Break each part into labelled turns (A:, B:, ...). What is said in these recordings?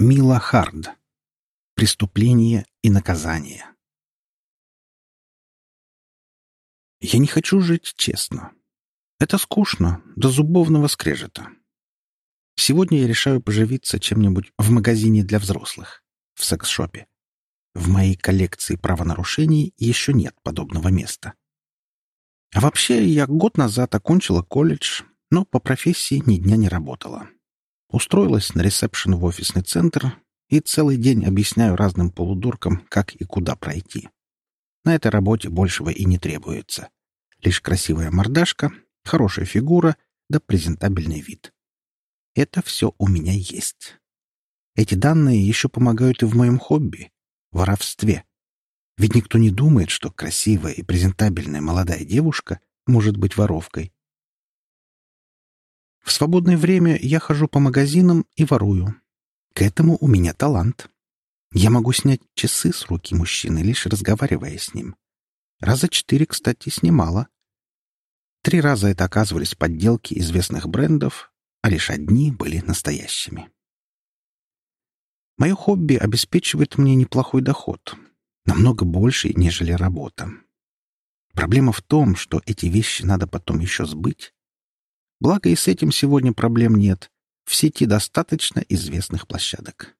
A: Мила Хард. Преступление и наказание. Я не хочу жить честно. Это скучно, до зубовного скрежета. Сегодня я решаю поживиться чем-нибудь в магазине для взрослых, в секс-шопе. В моей коллекции правонарушений еще нет подобного места. А вообще, я год назад окончила колледж, но по профессии ни дня не работала. Устроилась на ресепшн в офисный центр и целый день объясняю разным полудуркам, как и куда пройти. На этой работе большего и не требуется. Лишь красивая мордашка, хорошая фигура да презентабельный вид. Это все у меня есть. Эти данные еще помогают и в моем хобби — воровстве. Ведь никто не думает, что красивая и презентабельная молодая девушка может быть воровкой. В свободное время я хожу по магазинам и ворую. К этому у меня талант. Я могу снять часы с руки мужчины, лишь разговаривая с ним. Раза четыре, кстати, снимала. Три раза это оказывались подделки известных брендов, а лишь одни были настоящими. Мое хобби обеспечивает мне неплохой доход, намного больше, нежели работа. Проблема в том, что эти вещи надо потом еще сбыть, Благо и с этим сегодня проблем нет. В сети достаточно известных площадок.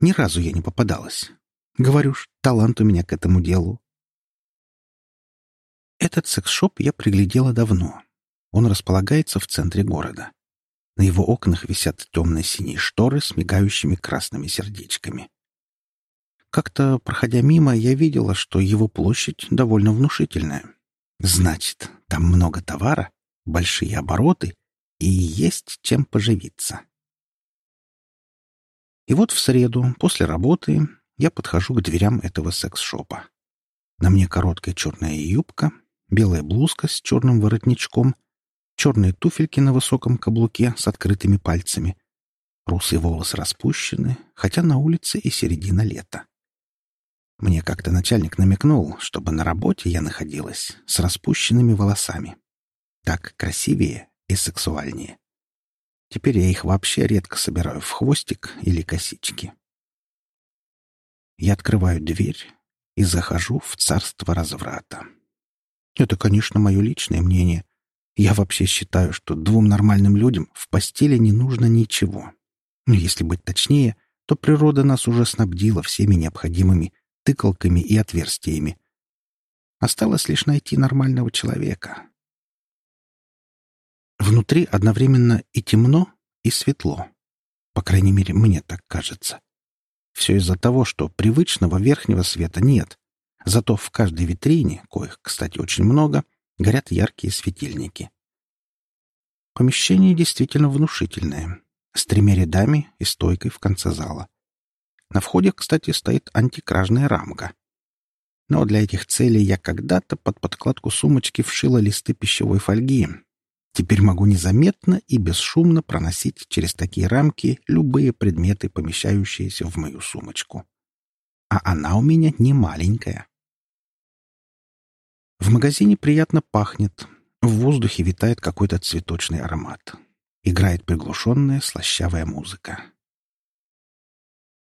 A: Ни разу я не попадалась. Говорю ж, талант у меня к этому делу. Этот секс-шоп я приглядела давно. Он располагается в центре города. На его окнах висят темно-синие шторы с мигающими красными сердечками. Как-то, проходя мимо, я видела, что его площадь довольно внушительная. Значит, там много товара, большие обороты и есть чем поживиться. И вот в среду, после работы, я подхожу к дверям этого секс-шопа. На мне короткая черная юбка, белая блузка с черным воротничком, черные туфельки на высоком каблуке с открытыми пальцами. Русые волосы распущены, хотя на улице и середина лета. Мне как-то начальник намекнул, чтобы на работе я находилась с распущенными волосами. Так красивее и сексуальнее. Теперь я их вообще редко собираю в хвостик или косички. Я открываю дверь и захожу в царство разврата. Это, конечно, мое личное мнение. Я вообще считаю, что двум нормальным людям в постели не нужно ничего. Но если быть точнее, то природа нас уже снабдила всеми необходимыми тыкалками и отверстиями. Осталось лишь найти нормального человека, Внутри одновременно и темно, и светло. По крайней мере, мне так кажется. Все из-за того, что привычного верхнего света нет. Зато в каждой витрине, коих, кстати, очень много, горят яркие светильники. Помещение действительно внушительное, с тремя рядами и стойкой в конце зала. На входе, кстати, стоит антикражная рамка. Но для этих целей я когда-то под подкладку сумочки вшила листы пищевой фольги, Теперь могу незаметно и бесшумно проносить через такие рамки любые предметы, помещающиеся в мою сумочку. А она у меня не маленькая. В магазине приятно пахнет. В воздухе витает какой-то цветочный аромат. Играет приглушенная слащавая музыка.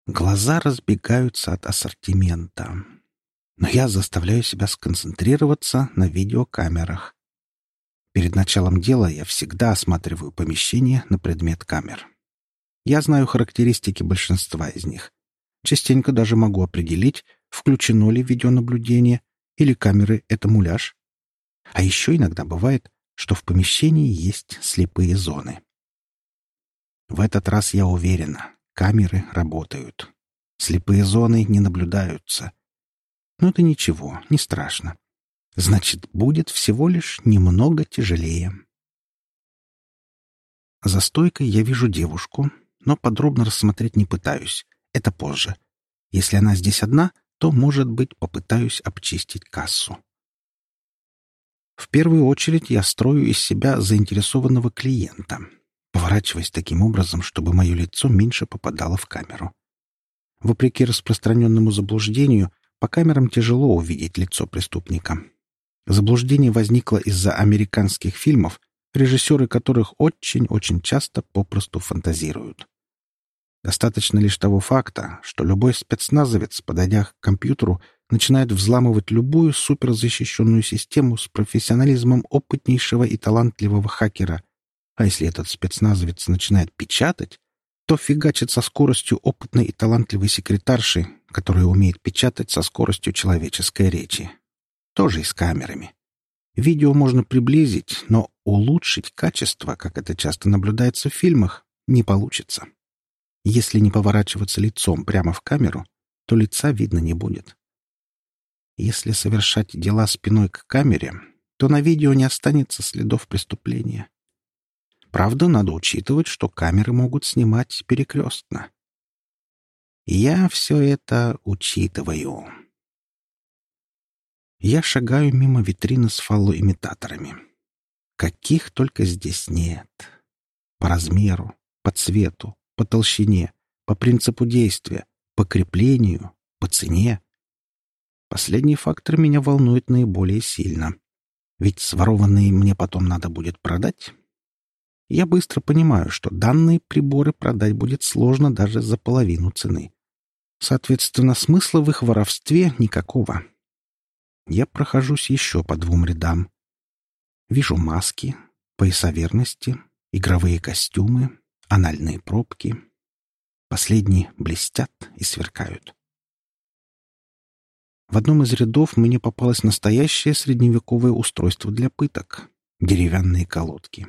A: Глаза разбегаются от ассортимента. Но я заставляю себя сконцентрироваться на видеокамерах, Перед началом дела я всегда осматриваю помещение на предмет камер. Я знаю характеристики большинства из них. Частенько даже могу определить, включено ли видеонаблюдение или камеры — это муляж. А еще иногда бывает, что в помещении есть слепые зоны. В этот раз я уверена, камеры работают. Слепые зоны не наблюдаются. Но это ничего, не страшно. Значит, будет всего лишь немного тяжелее. За стойкой я вижу девушку, но подробно рассмотреть не пытаюсь. Это позже. Если она здесь одна, то, может быть, попытаюсь обчистить кассу. В первую очередь я строю из себя заинтересованного клиента, поворачиваясь таким образом, чтобы мое лицо меньше попадало в камеру. Вопреки распространенному заблуждению, по камерам тяжело увидеть лицо преступника. Заблуждение возникло из-за американских фильмов, режиссеры которых очень-очень часто попросту фантазируют. Достаточно лишь того факта, что любой спецназовец, подойдя к компьютеру, начинает взламывать любую суперзащищенную систему с профессионализмом опытнейшего и талантливого хакера. А если этот спецназовец начинает печатать, то фигачит со скоростью опытной и талантливой секретарши, которая умеет печатать со скоростью человеческой речи. Тоже и с камерами. Видео можно приблизить, но улучшить качество, как это часто наблюдается в фильмах, не получится. Если не поворачиваться лицом прямо в камеру, то лица видно не будет. Если совершать дела спиной к камере, то на видео не останется следов преступления. Правда, надо учитывать, что камеры могут снимать перекрестно. Я все это учитываю. Я шагаю мимо витрины с фаллоимитаторами. Каких только здесь нет. По размеру, по цвету, по толщине, по принципу действия, по креплению, по цене. Последний фактор меня волнует наиболее сильно. Ведь сворованные мне потом надо будет продать. Я быстро понимаю, что данные приборы продать будет сложно даже за половину цены. Соответственно, смысла в их воровстве никакого. Я прохожусь еще по двум рядам. Вижу маски, пояса верности, игровые костюмы, анальные пробки. Последние блестят и сверкают. В одном из рядов мне попалось настоящее средневековое устройство для пыток — деревянные колодки.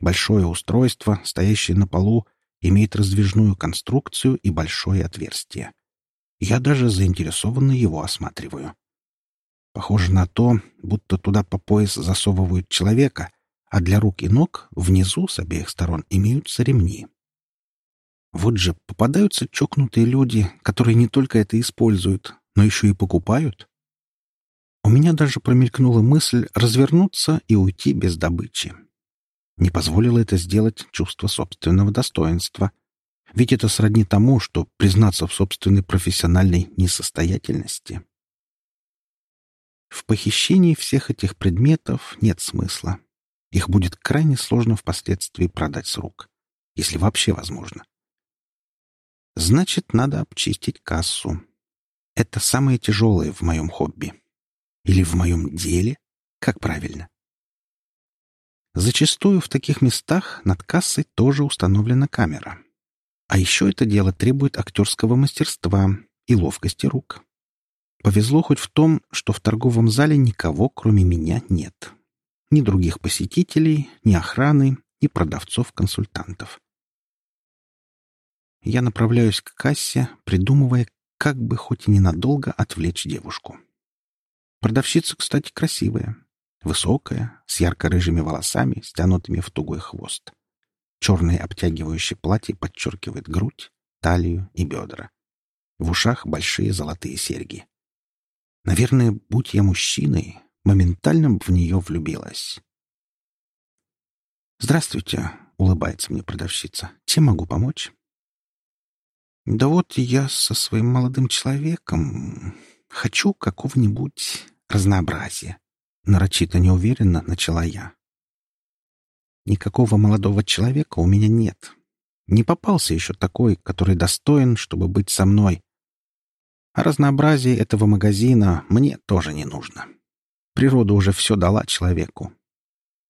A: Большое устройство, стоящее на полу, имеет раздвижную конструкцию и большое отверстие. Я даже заинтересованно его осматриваю. Похоже на то, будто туда по пояс засовывают человека, а для рук и ног внизу с обеих сторон имеются ремни. Вот же попадаются чокнутые люди, которые не только это используют, но еще и покупают. У меня даже промелькнула мысль развернуться и уйти без добычи. Не позволило это сделать чувство собственного достоинства. Ведь это сродни тому, что признаться в собственной профессиональной несостоятельности. В похищении всех этих предметов нет смысла. Их будет крайне сложно впоследствии продать с рук, если вообще возможно. Значит, надо обчистить кассу. Это самое тяжелое в моем хобби. Или в моем деле? Как правильно? Зачастую в таких местах над кассой тоже установлена камера. А еще это дело требует актерского мастерства и ловкости рук. Повезло хоть в том, что в торговом зале никого, кроме меня, нет. Ни других посетителей, ни охраны, ни продавцов-консультантов. Я направляюсь к кассе, придумывая, как бы хоть и ненадолго отвлечь девушку. Продавщица, кстати, красивая. Высокая, с ярко-рыжими волосами, стянутыми в тугой хвост. Черное обтягивающее платье подчеркивает грудь, талию и бедра. В ушах большие золотые серьги. Наверное, будь я мужчиной, моментально в нее влюбилась. «Здравствуйте», — улыбается мне продавщица. «Чем могу помочь?» «Да вот я со своим молодым человеком хочу какого-нибудь разнообразия», Нарочито неуверенно начала я. Никакого молодого человека у меня нет. Не попался еще такой, который достоин, чтобы быть со мной. А разнообразие этого магазина мне тоже не нужно. Природа уже все дала человеку.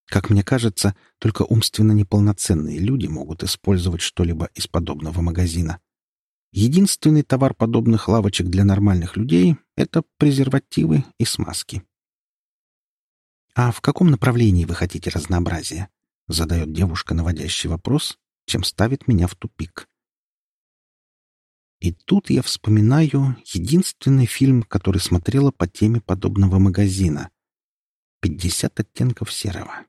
A: Как мне кажется, только умственно неполноценные люди могут использовать что-либо из подобного магазина. Единственный товар подобных лавочек для нормальных людей — это презервативы и смазки. «А в каком направлении вы хотите разнообразия?» — задает девушка наводящий вопрос, чем ставит меня в тупик. И тут я вспоминаю единственный фильм, который смотрела по теме подобного магазина. «Пятьдесят оттенков серого».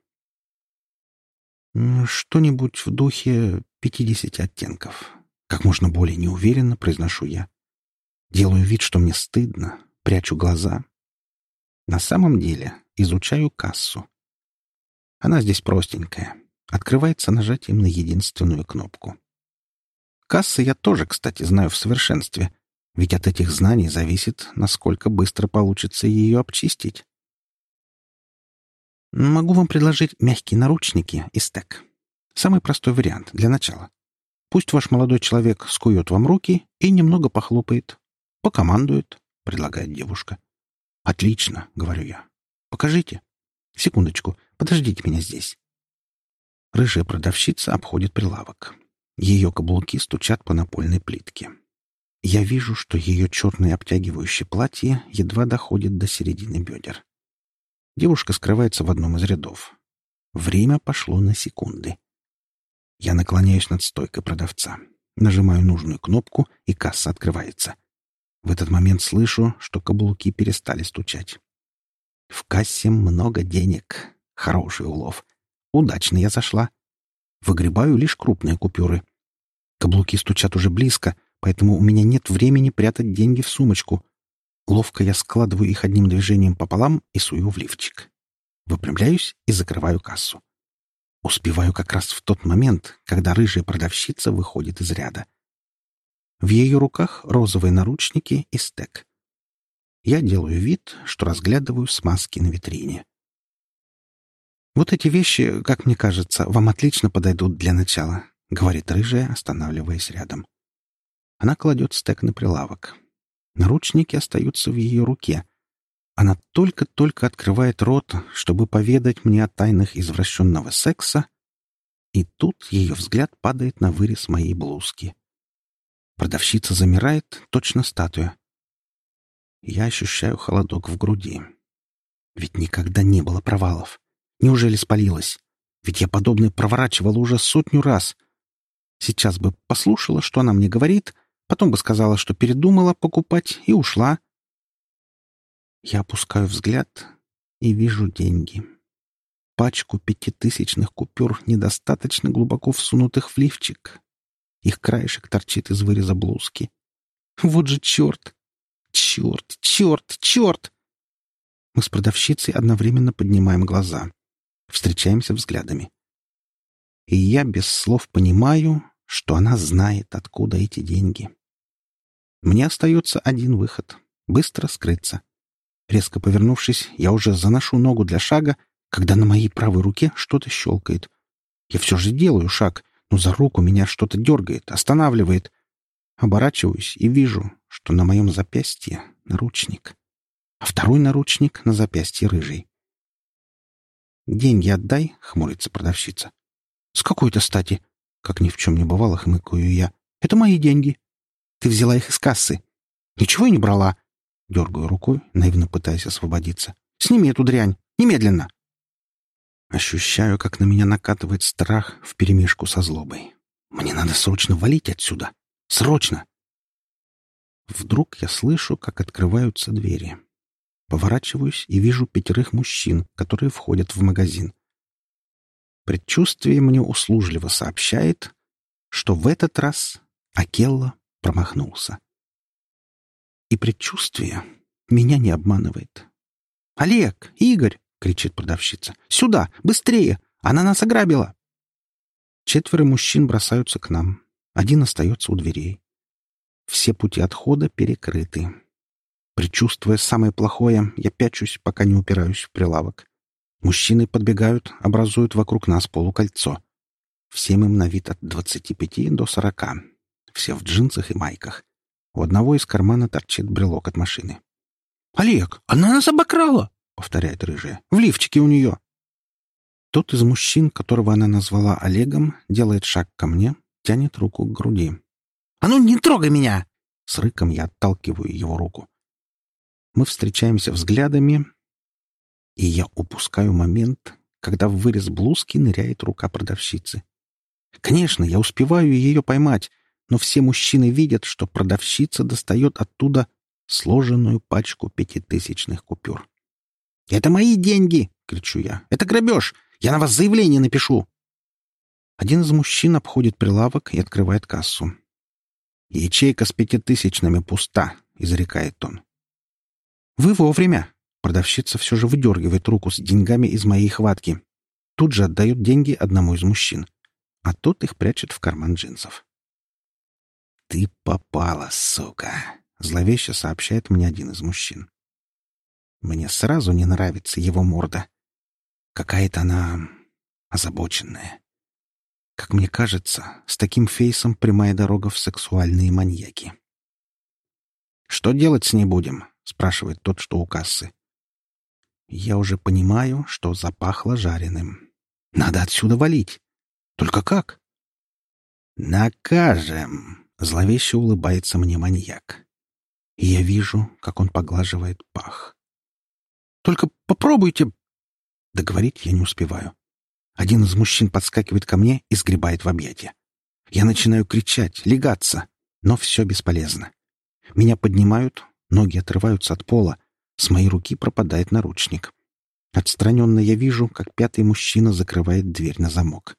A: «Что-нибудь в духе пятидесяти оттенков». Как можно более неуверенно произношу я. Делаю вид, что мне стыдно, прячу глаза. На самом деле изучаю кассу. Она здесь простенькая. Открывается нажатием на единственную кнопку. Кассы я тоже, кстати, знаю в совершенстве, ведь от этих знаний зависит, насколько быстро получится ее обчистить. Могу вам предложить мягкие наручники и стек. Самый простой вариант для начала. Пусть ваш молодой человек скует вам руки и немного похлопает. Покомандует, — предлагает девушка. «Отлично», — говорю я. «Покажите». «Секундочку, подождите меня здесь». Рыжая продавщица обходит прилавок. Ее каблуки стучат по напольной плитке. Я вижу, что ее черное обтягивающее платье едва доходит до середины бедер. Девушка скрывается в одном из рядов. Время пошло на секунды. Я наклоняюсь над стойкой продавца, нажимаю нужную кнопку, и касса открывается. В этот момент слышу, что каблуки перестали стучать. В кассе много денег. Хороший улов. Удачно я зашла. Выгребаю лишь крупные купюры. Каблуки стучат уже близко, поэтому у меня нет времени прятать деньги в сумочку. Ловко я складываю их одним движением пополам и сую в лифчик. Выпрямляюсь и закрываю кассу. Успеваю как раз в тот момент, когда рыжая продавщица выходит из ряда. В ее руках розовые наручники и стек. Я делаю вид, что разглядываю смазки на витрине. «Вот эти вещи, как мне кажется, вам отлично подойдут для начала», — говорит рыжая, останавливаясь рядом. Она кладет стек на прилавок. Наручники остаются в ее руке. Она только-только открывает рот, чтобы поведать мне о тайнах извращенного секса, и тут ее взгляд падает на вырез моей блузки. Продавщица замирает, точно статуя. Я ощущаю холодок в груди. Ведь никогда не было провалов. Неужели спалилась? Ведь я подобное проворачивала уже сотню раз. Сейчас бы послушала, что она мне говорит, потом бы сказала, что передумала покупать и ушла. Я опускаю взгляд и вижу деньги. Пачку пятитысячных купюр, недостаточно глубоко всунутых в лифчик. Их краешек торчит из выреза блузки. Вот же черт! Черт! Черт! Черт! Мы с продавщицей одновременно поднимаем глаза. Встречаемся взглядами. И я без слов понимаю, что она знает, откуда эти деньги. Мне остается один выход — быстро скрыться. Резко повернувшись, я уже заношу ногу для шага, когда на моей правой руке что-то щелкает. Я все же делаю шаг, но за руку меня что-то дергает, останавливает. Оборачиваюсь и вижу, что на моем запястье наручник, а второй наручник на запястье рыжий. «Деньги отдай», — хмурится продавщица. «С какой-то стати?» Как ни в чем не бывало, хмыкаю я. «Это мои деньги. Ты взяла их из кассы». «Ничего я не брала». Дергаю рукой, наивно пытаясь освободиться. «Сними эту дрянь! Немедленно!» Ощущаю, как на меня накатывает страх вперемешку со злобой. Мне надо срочно валить отсюда. Срочно! Вдруг я слышу, как открываются двери. Поворачиваюсь и вижу пятерых мужчин, которые входят в магазин. Предчувствие мне услужливо сообщает, что в этот раз Акелла промахнулся. И предчувствие меня не обманывает. «Олег! Игорь! кричит продавщица. «Сюда! Быстрее! Она нас ограбила!» Четверо мужчин бросаются к нам. Один остается у дверей. Все пути отхода перекрыты. Причувствуя самое плохое, я пячусь, пока не упираюсь в прилавок. Мужчины подбегают, образуют вокруг нас полукольцо. Всем им на вид от двадцати пяти до сорока. Все в джинсах и майках. У одного из кармана торчит брелок от машины. «Олег, она нас обокрала!» — повторяет рыжая. «В лифчике у нее». Тот из мужчин, которого она назвала Олегом, делает шаг ко мне, тянет руку к груди. «А ну, не трогай меня!» С рыком я отталкиваю его руку. Мы встречаемся взглядами, и я упускаю момент, когда в вырез блузки ныряет рука продавщицы. Конечно, я успеваю ее поймать, но все мужчины видят, что продавщица достает оттуда сложенную пачку пятитысячных купюр. «Это мои деньги!» — кричу я. «Это грабеж! Я на вас заявление напишу!» Один из мужчин обходит прилавок и открывает кассу. «Ячейка с пятитысячными пуста», — изрекает он. «Вы вовремя!» Продавщица все же выдергивает руку с деньгами из моей хватки. Тут же отдает деньги одному из мужчин, а тот их прячет в карман джинсов. «Ты попала, сука!» — зловеще сообщает мне один из мужчин. Мне сразу не нравится его морда. Какая-то она озабоченная. Как мне кажется, с таким фейсом прямая дорога в сексуальные маньяки. «Что делать с ней будем?» — спрашивает тот, что у кассы. Я уже понимаю, что запахло жареным. Надо отсюда валить. Только как? «Накажем!» — зловеще улыбается мне маньяк. И я вижу, как он поглаживает пах. «Только попробуйте!» Договорить я не успеваю. Один из мужчин подскакивает ко мне и сгребает в объятия. Я начинаю кричать, легаться, но все бесполезно. Меня поднимают, ноги отрываются от пола, с моей руки пропадает наручник. Отстраненно я вижу, как пятый мужчина закрывает дверь на замок.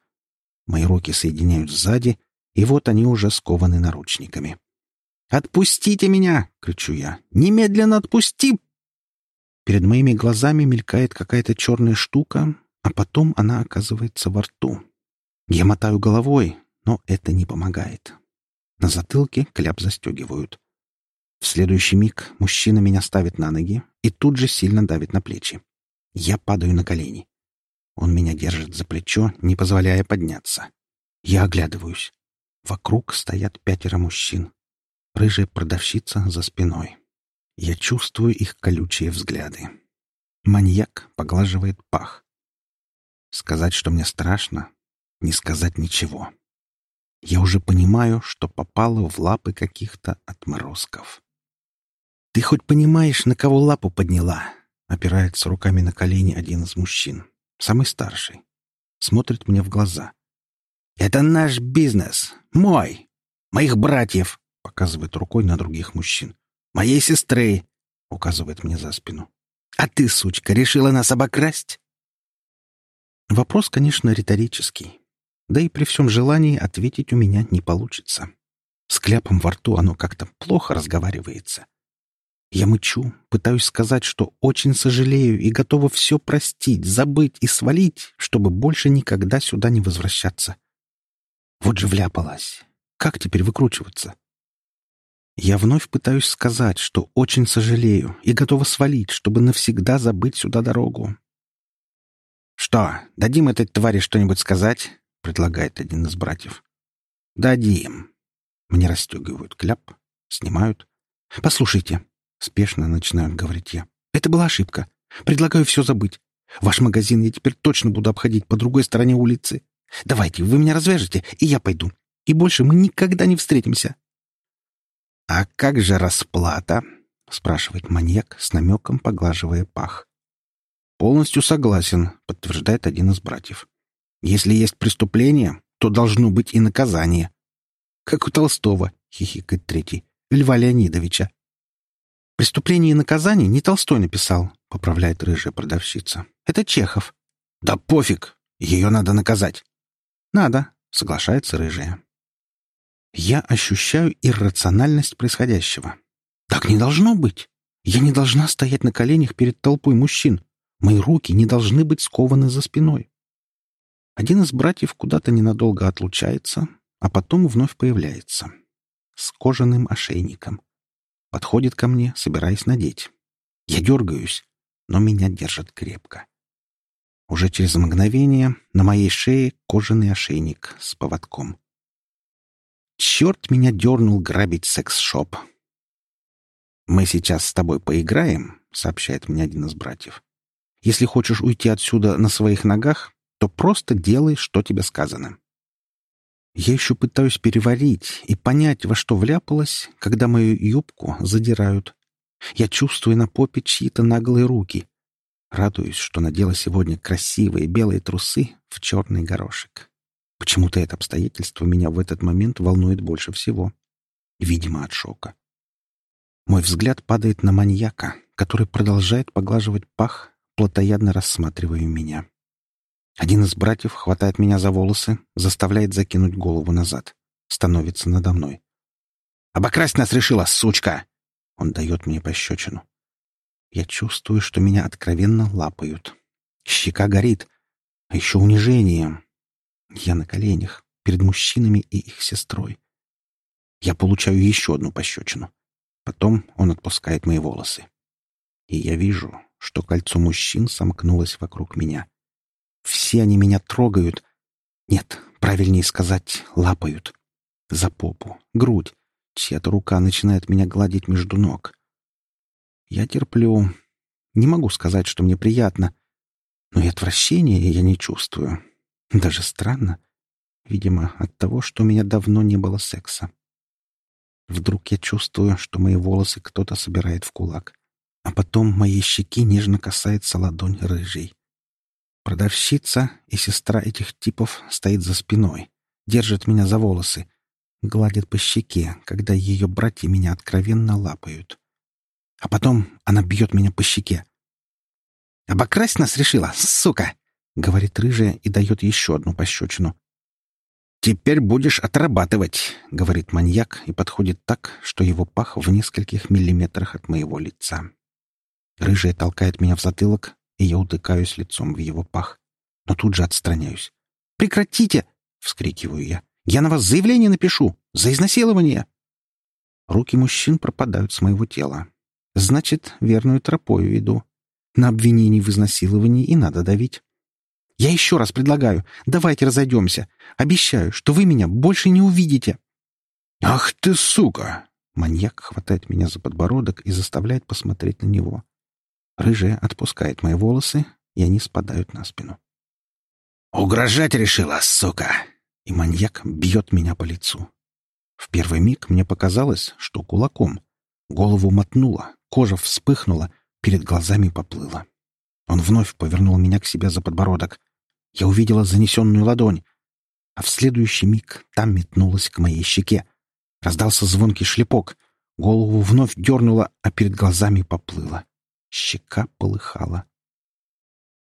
A: Мои руки соединяют сзади, и вот они уже скованы наручниками. «Отпустите меня!» — кричу я. «Немедленно отпусти!» Перед моими глазами мелькает какая-то черная штука, а потом она оказывается во рту. Я мотаю головой, но это не помогает. На затылке кляп застегивают. В следующий миг мужчина меня ставит на ноги и тут же сильно давит на плечи. Я падаю на колени. Он меня держит за плечо, не позволяя подняться. Я оглядываюсь. Вокруг стоят пятеро мужчин. Рыжая продавщица за спиной. Я чувствую их колючие взгляды. Маньяк поглаживает пах. Сказать, что мне страшно, не сказать ничего. Я уже понимаю, что попало в лапы каких-то отморозков. «Ты хоть понимаешь, на кого лапу подняла?» Опирается руками на колени один из мужчин. Самый старший. Смотрит мне в глаза. «Это наш бизнес. Мой. Моих братьев!» Показывает рукой на других мужчин. «Моей сестры!» Указывает мне за спину. «А ты, сучка, решила нас обокрасть?» Вопрос, конечно, риторический. Да и при всем желании ответить у меня не получится. С кляпом во рту оно как-то плохо разговаривается. Я мычу, пытаюсь сказать, что очень сожалею и готова все простить, забыть и свалить, чтобы больше никогда сюда не возвращаться. Вот же вляпалась. Как теперь выкручиваться? Я вновь пытаюсь сказать, что очень сожалею и готова свалить, чтобы навсегда забыть сюда дорогу. «Что, дадим этой твари что-нибудь сказать?» — предлагает один из братьев. «Дадим». Мне расстегивают кляп, снимают. «Послушайте, Спешно начинают говорить я. Это была ошибка. Предлагаю все забыть. Ваш магазин я теперь точно буду обходить по другой стороне улицы. Давайте, вы меня развяжете, и я пойду. И больше мы никогда не встретимся. — А как же расплата? — спрашивает маньяк с намеком, поглаживая пах. — Полностью согласен, — подтверждает один из братьев. — Если есть преступление, то должно быть и наказание. — Как у Толстого, — хихикает третий, — Льва Леонидовича. «Преступление и наказание не Толстой написал», — поправляет рыжая продавщица. «Это Чехов». «Да пофиг! Ее надо наказать». «Надо», — соглашается рыжая. Я ощущаю иррациональность происходящего. Так не должно быть. Я не должна стоять на коленях перед толпой мужчин. Мои руки не должны быть скованы за спиной. Один из братьев куда-то ненадолго отлучается, а потом вновь появляется. С кожаным ошейником подходит ко мне, собираясь надеть. Я дергаюсь, но меня держат крепко. Уже через мгновение на моей шее кожаный ошейник с поводком. Черт меня дернул грабить секс-шоп. «Мы сейчас с тобой поиграем», — сообщает мне один из братьев. «Если хочешь уйти отсюда на своих ногах, то просто делай, что тебе сказано. Я еще пытаюсь переварить и понять, во что вляпалась, когда мою юбку задирают. Я чувствую на попе чьи-то наглые руки. Радуюсь, что надела сегодня красивые белые трусы в черный горошек. Почему-то это обстоятельство меня в этот момент волнует больше всего. Видимо, от шока. Мой взгляд падает на маньяка, который продолжает поглаживать пах, плотоядно рассматривая меня. Один из братьев хватает меня за волосы, заставляет закинуть голову назад. Становится надо мной. «Обокрасть нас решила, сучка!» Он дает мне пощечину. Я чувствую, что меня откровенно лапают. Щека горит. А еще унижение. Я на коленях, перед мужчинами и их сестрой. Я получаю еще одну пощечину. Потом он отпускает мои волосы. И я вижу, что кольцо мужчин сомкнулось вокруг меня. Все они меня трогают. Нет, Правильнее сказать, лапают. За попу, грудь. Чья-то рука начинает меня гладить между ног. Я терплю. Не могу сказать, что мне приятно. Но и отвращения я не чувствую. Даже странно. Видимо, от того, что у меня давно не было секса. Вдруг я чувствую, что мои волосы кто-то собирает в кулак. А потом моей щеки нежно касается ладонь рыжей. Продавщица и сестра этих типов стоит за спиной, держит меня за волосы, гладит по щеке, когда ее братья меня откровенно лапают. А потом она бьет меня по щеке. «Обокрасть нас решила, сука!» — говорит рыжая и дает еще одну пощечину. «Теперь будешь отрабатывать», — говорит маньяк и подходит так, что его пах в нескольких миллиметрах от моего лица. Рыжая толкает меня в затылок, и я утыкаюсь лицом в его пах. Но тут же отстраняюсь. «Прекратите!» — вскрикиваю я. «Я на вас заявление напишу! За изнасилование!» Руки мужчин пропадают с моего тела. Значит, верную тропою иду. На обвинении в изнасиловании и надо давить. Я еще раз предлагаю, давайте разойдемся. Обещаю, что вы меня больше не увидите. «Ах ты, сука!» Маньяк хватает меня за подбородок и заставляет посмотреть на него. Рыжая отпускает мои волосы, и они спадают на спину. «Угрожать решила, сука!» И маньяк бьет меня по лицу. В первый миг мне показалось, что кулаком. Голову мотнуло, кожа вспыхнула, перед глазами поплыла. Он вновь повернул меня к себе за подбородок. Я увидела занесенную ладонь, а в следующий миг там метнулась к моей щеке. Раздался звонкий шлепок. Голову вновь дернуло, а перед глазами поплыло. Щека полыхала.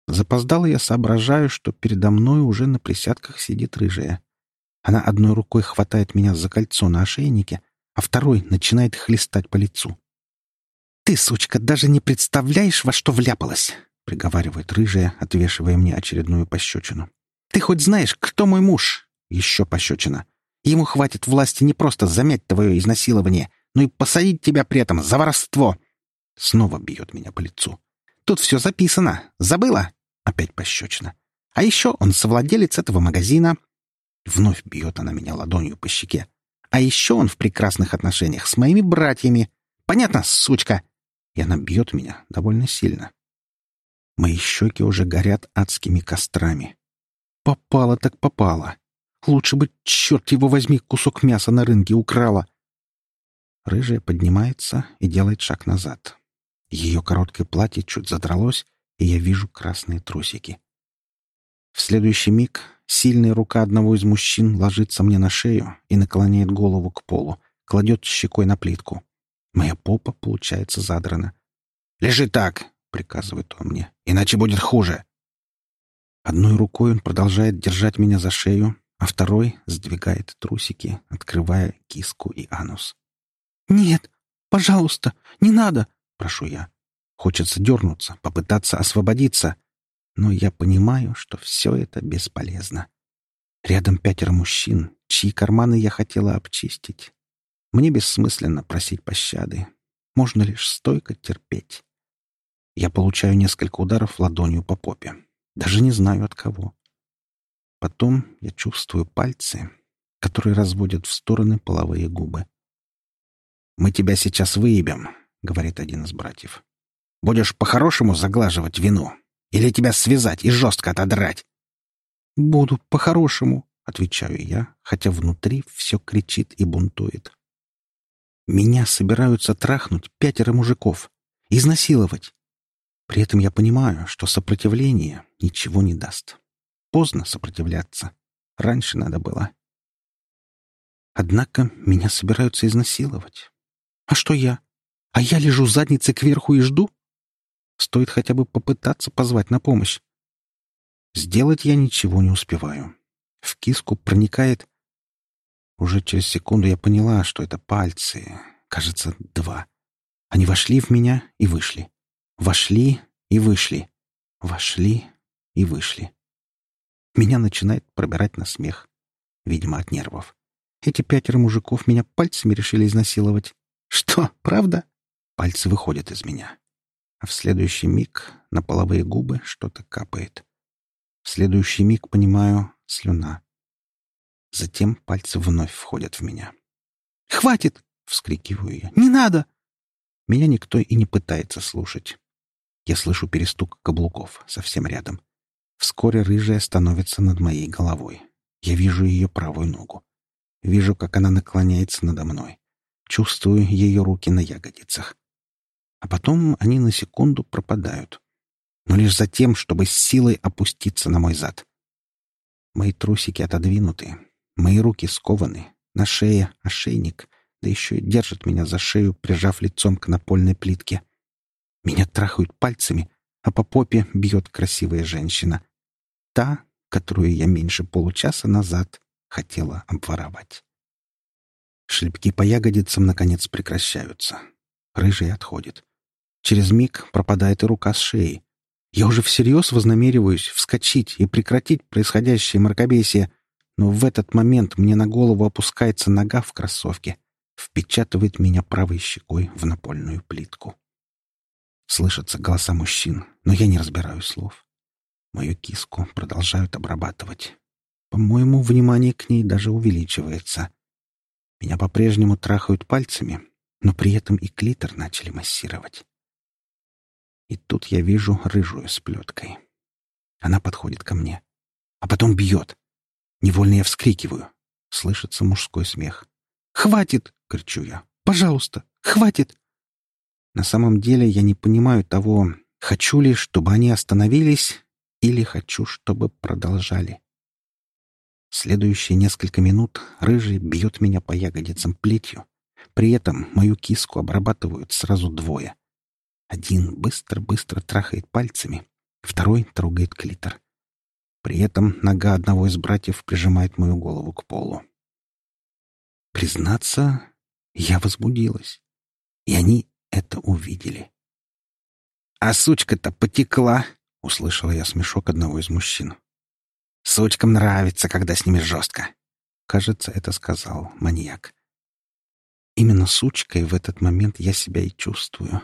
A: Запоздало я соображаю, что передо мной уже на присядках сидит рыжая. Она одной рукой хватает меня за кольцо на ошейнике, а второй начинает хлестать по лицу. «Ты, сучка, даже не представляешь, во что вляпалась!» — приговаривает рыжая, отвешивая мне очередную пощечину. «Ты хоть знаешь, кто мой муж?» Еще пощечина. «Ему хватит власти не просто замять твое изнасилование, но и посадить тебя при этом за воровство!» Снова бьет меня по лицу. Тут все записано. Забыла? Опять пощечина. А еще он совладелец этого магазина. Вновь бьет она меня ладонью по щеке. А еще он в прекрасных отношениях с моими братьями. Понятно, сучка? И она бьет меня довольно сильно. Мои щеки уже горят адскими кострами. Попало так попало. Лучше бы, черт его возьми, кусок мяса на рынке украла. Рыжая поднимается и делает шаг назад. Ее короткое платье чуть задралось, и я вижу красные трусики. В следующий миг сильная рука одного из мужчин ложится мне на шею и наклоняет голову к полу, кладет щекой на плитку. Моя попа получается задрана. «Лежи так!» — приказывает он мне. «Иначе будет хуже!» Одной рукой он продолжает держать меня за шею, а второй сдвигает трусики, открывая киску и анус. «Нет, пожалуйста, не надо!» Прошу я. Хочется дернуться, попытаться освободиться. Но я понимаю, что все это бесполезно. Рядом пятеро мужчин, чьи карманы я хотела обчистить. Мне бессмысленно просить пощады. Можно лишь стойко терпеть. Я получаю несколько ударов ладонью по попе. Даже не знаю от кого. Потом я чувствую пальцы, которые разводят в стороны половые губы. «Мы тебя сейчас выебем», — говорит один из братьев. «Будешь по-хорошему заглаживать вину? Или тебя связать и жестко отодрать?» «Буду по-хорошему», — отвечаю я, хотя внутри все кричит и бунтует. Меня собираются трахнуть пятеро мужиков, изнасиловать. При этом я понимаю, что сопротивление ничего не даст. Поздно сопротивляться. Раньше надо было. Однако меня собираются изнасиловать. А что я? А я лежу задницей кверху и жду? Стоит хотя бы попытаться позвать на помощь. Сделать я ничего не успеваю. В киску проникает... Уже через секунду я поняла, что это пальцы. Кажется, два. Они вошли в меня и вышли. Вошли и вышли. Вошли и вышли. Меня начинает пробирать на смех. Видимо, от нервов. Эти пятеро мужиков меня пальцами решили изнасиловать. Что, правда? Пальцы выходят из меня. А в следующий миг на половые губы что-то капает. В следующий миг понимаю — слюна. Затем пальцы вновь входят в меня. «Хватит!» — вскрикиваю я. «Не надо!» Меня никто и не пытается слушать. Я слышу перестук каблуков совсем рядом. Вскоре рыжая становится над моей головой. Я вижу ее правую ногу. Вижу, как она наклоняется надо мной. Чувствую ее руки на ягодицах. А потом они на секунду пропадают. Но лишь за тем, чтобы с силой опуститься на мой зад. Мои трусики отодвинуты. Мои руки скованы. На шее ошейник. Да еще и держат меня за шею, прижав лицом к напольной плитке. Меня трахают пальцами, а по попе бьет красивая женщина. Та, которую я меньше получаса назад хотела обворовать. Шлепки по ягодицам, наконец, прекращаются. Рыжий отходит. Через миг пропадает и рука с шеи. Я уже всерьез вознамериваюсь вскочить и прекратить происходящее мракобесие, но в этот момент мне на голову опускается нога в кроссовке, впечатывает меня правой щекой в напольную плитку. Слышатся голоса мужчин, но я не разбираю слов. Мою киску продолжают обрабатывать. По-моему, внимание к ней даже увеличивается. Меня по-прежнему трахают пальцами, но при этом и клитор начали массировать. И тут я вижу рыжую с плеткой. Она подходит ко мне, а потом бьет. Невольно я вскрикиваю. Слышится мужской смех. «Хватит!» — кричу я. «Пожалуйста, хватит!» На самом деле я не понимаю того, хочу ли, чтобы они остановились, или хочу, чтобы продолжали. Следующие несколько минут рыжий бьет меня по ягодицам плетью. При этом мою киску обрабатывают сразу двое. Один быстро-быстро трахает пальцами, второй трогает клитор. При этом нога одного из братьев прижимает мою голову к полу. Признаться, я возбудилась. И они это увидели. «А сучка-то потекла!» — услышала я смешок одного из мужчин. «Сучкам нравится, когда с ними жестко!» Кажется, это сказал маньяк. Именно сучкой в этот момент я себя и чувствую.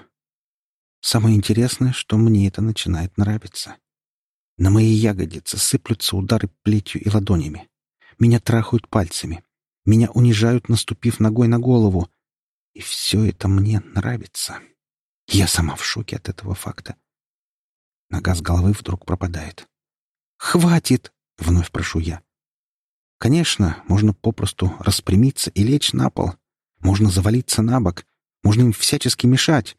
A: Самое интересное, что мне это начинает нравиться. На мои ягодицы сыплются удары плетью и ладонями. Меня трахают пальцами. Меня унижают, наступив ногой на голову. И все это мне нравится. Я сама в шоке от этого факта. Нога с головы вдруг пропадает. «Хватит!» — вновь прошу я. Конечно, можно попросту распрямиться и лечь на пол. Можно завалиться на бок. Можно им всячески мешать.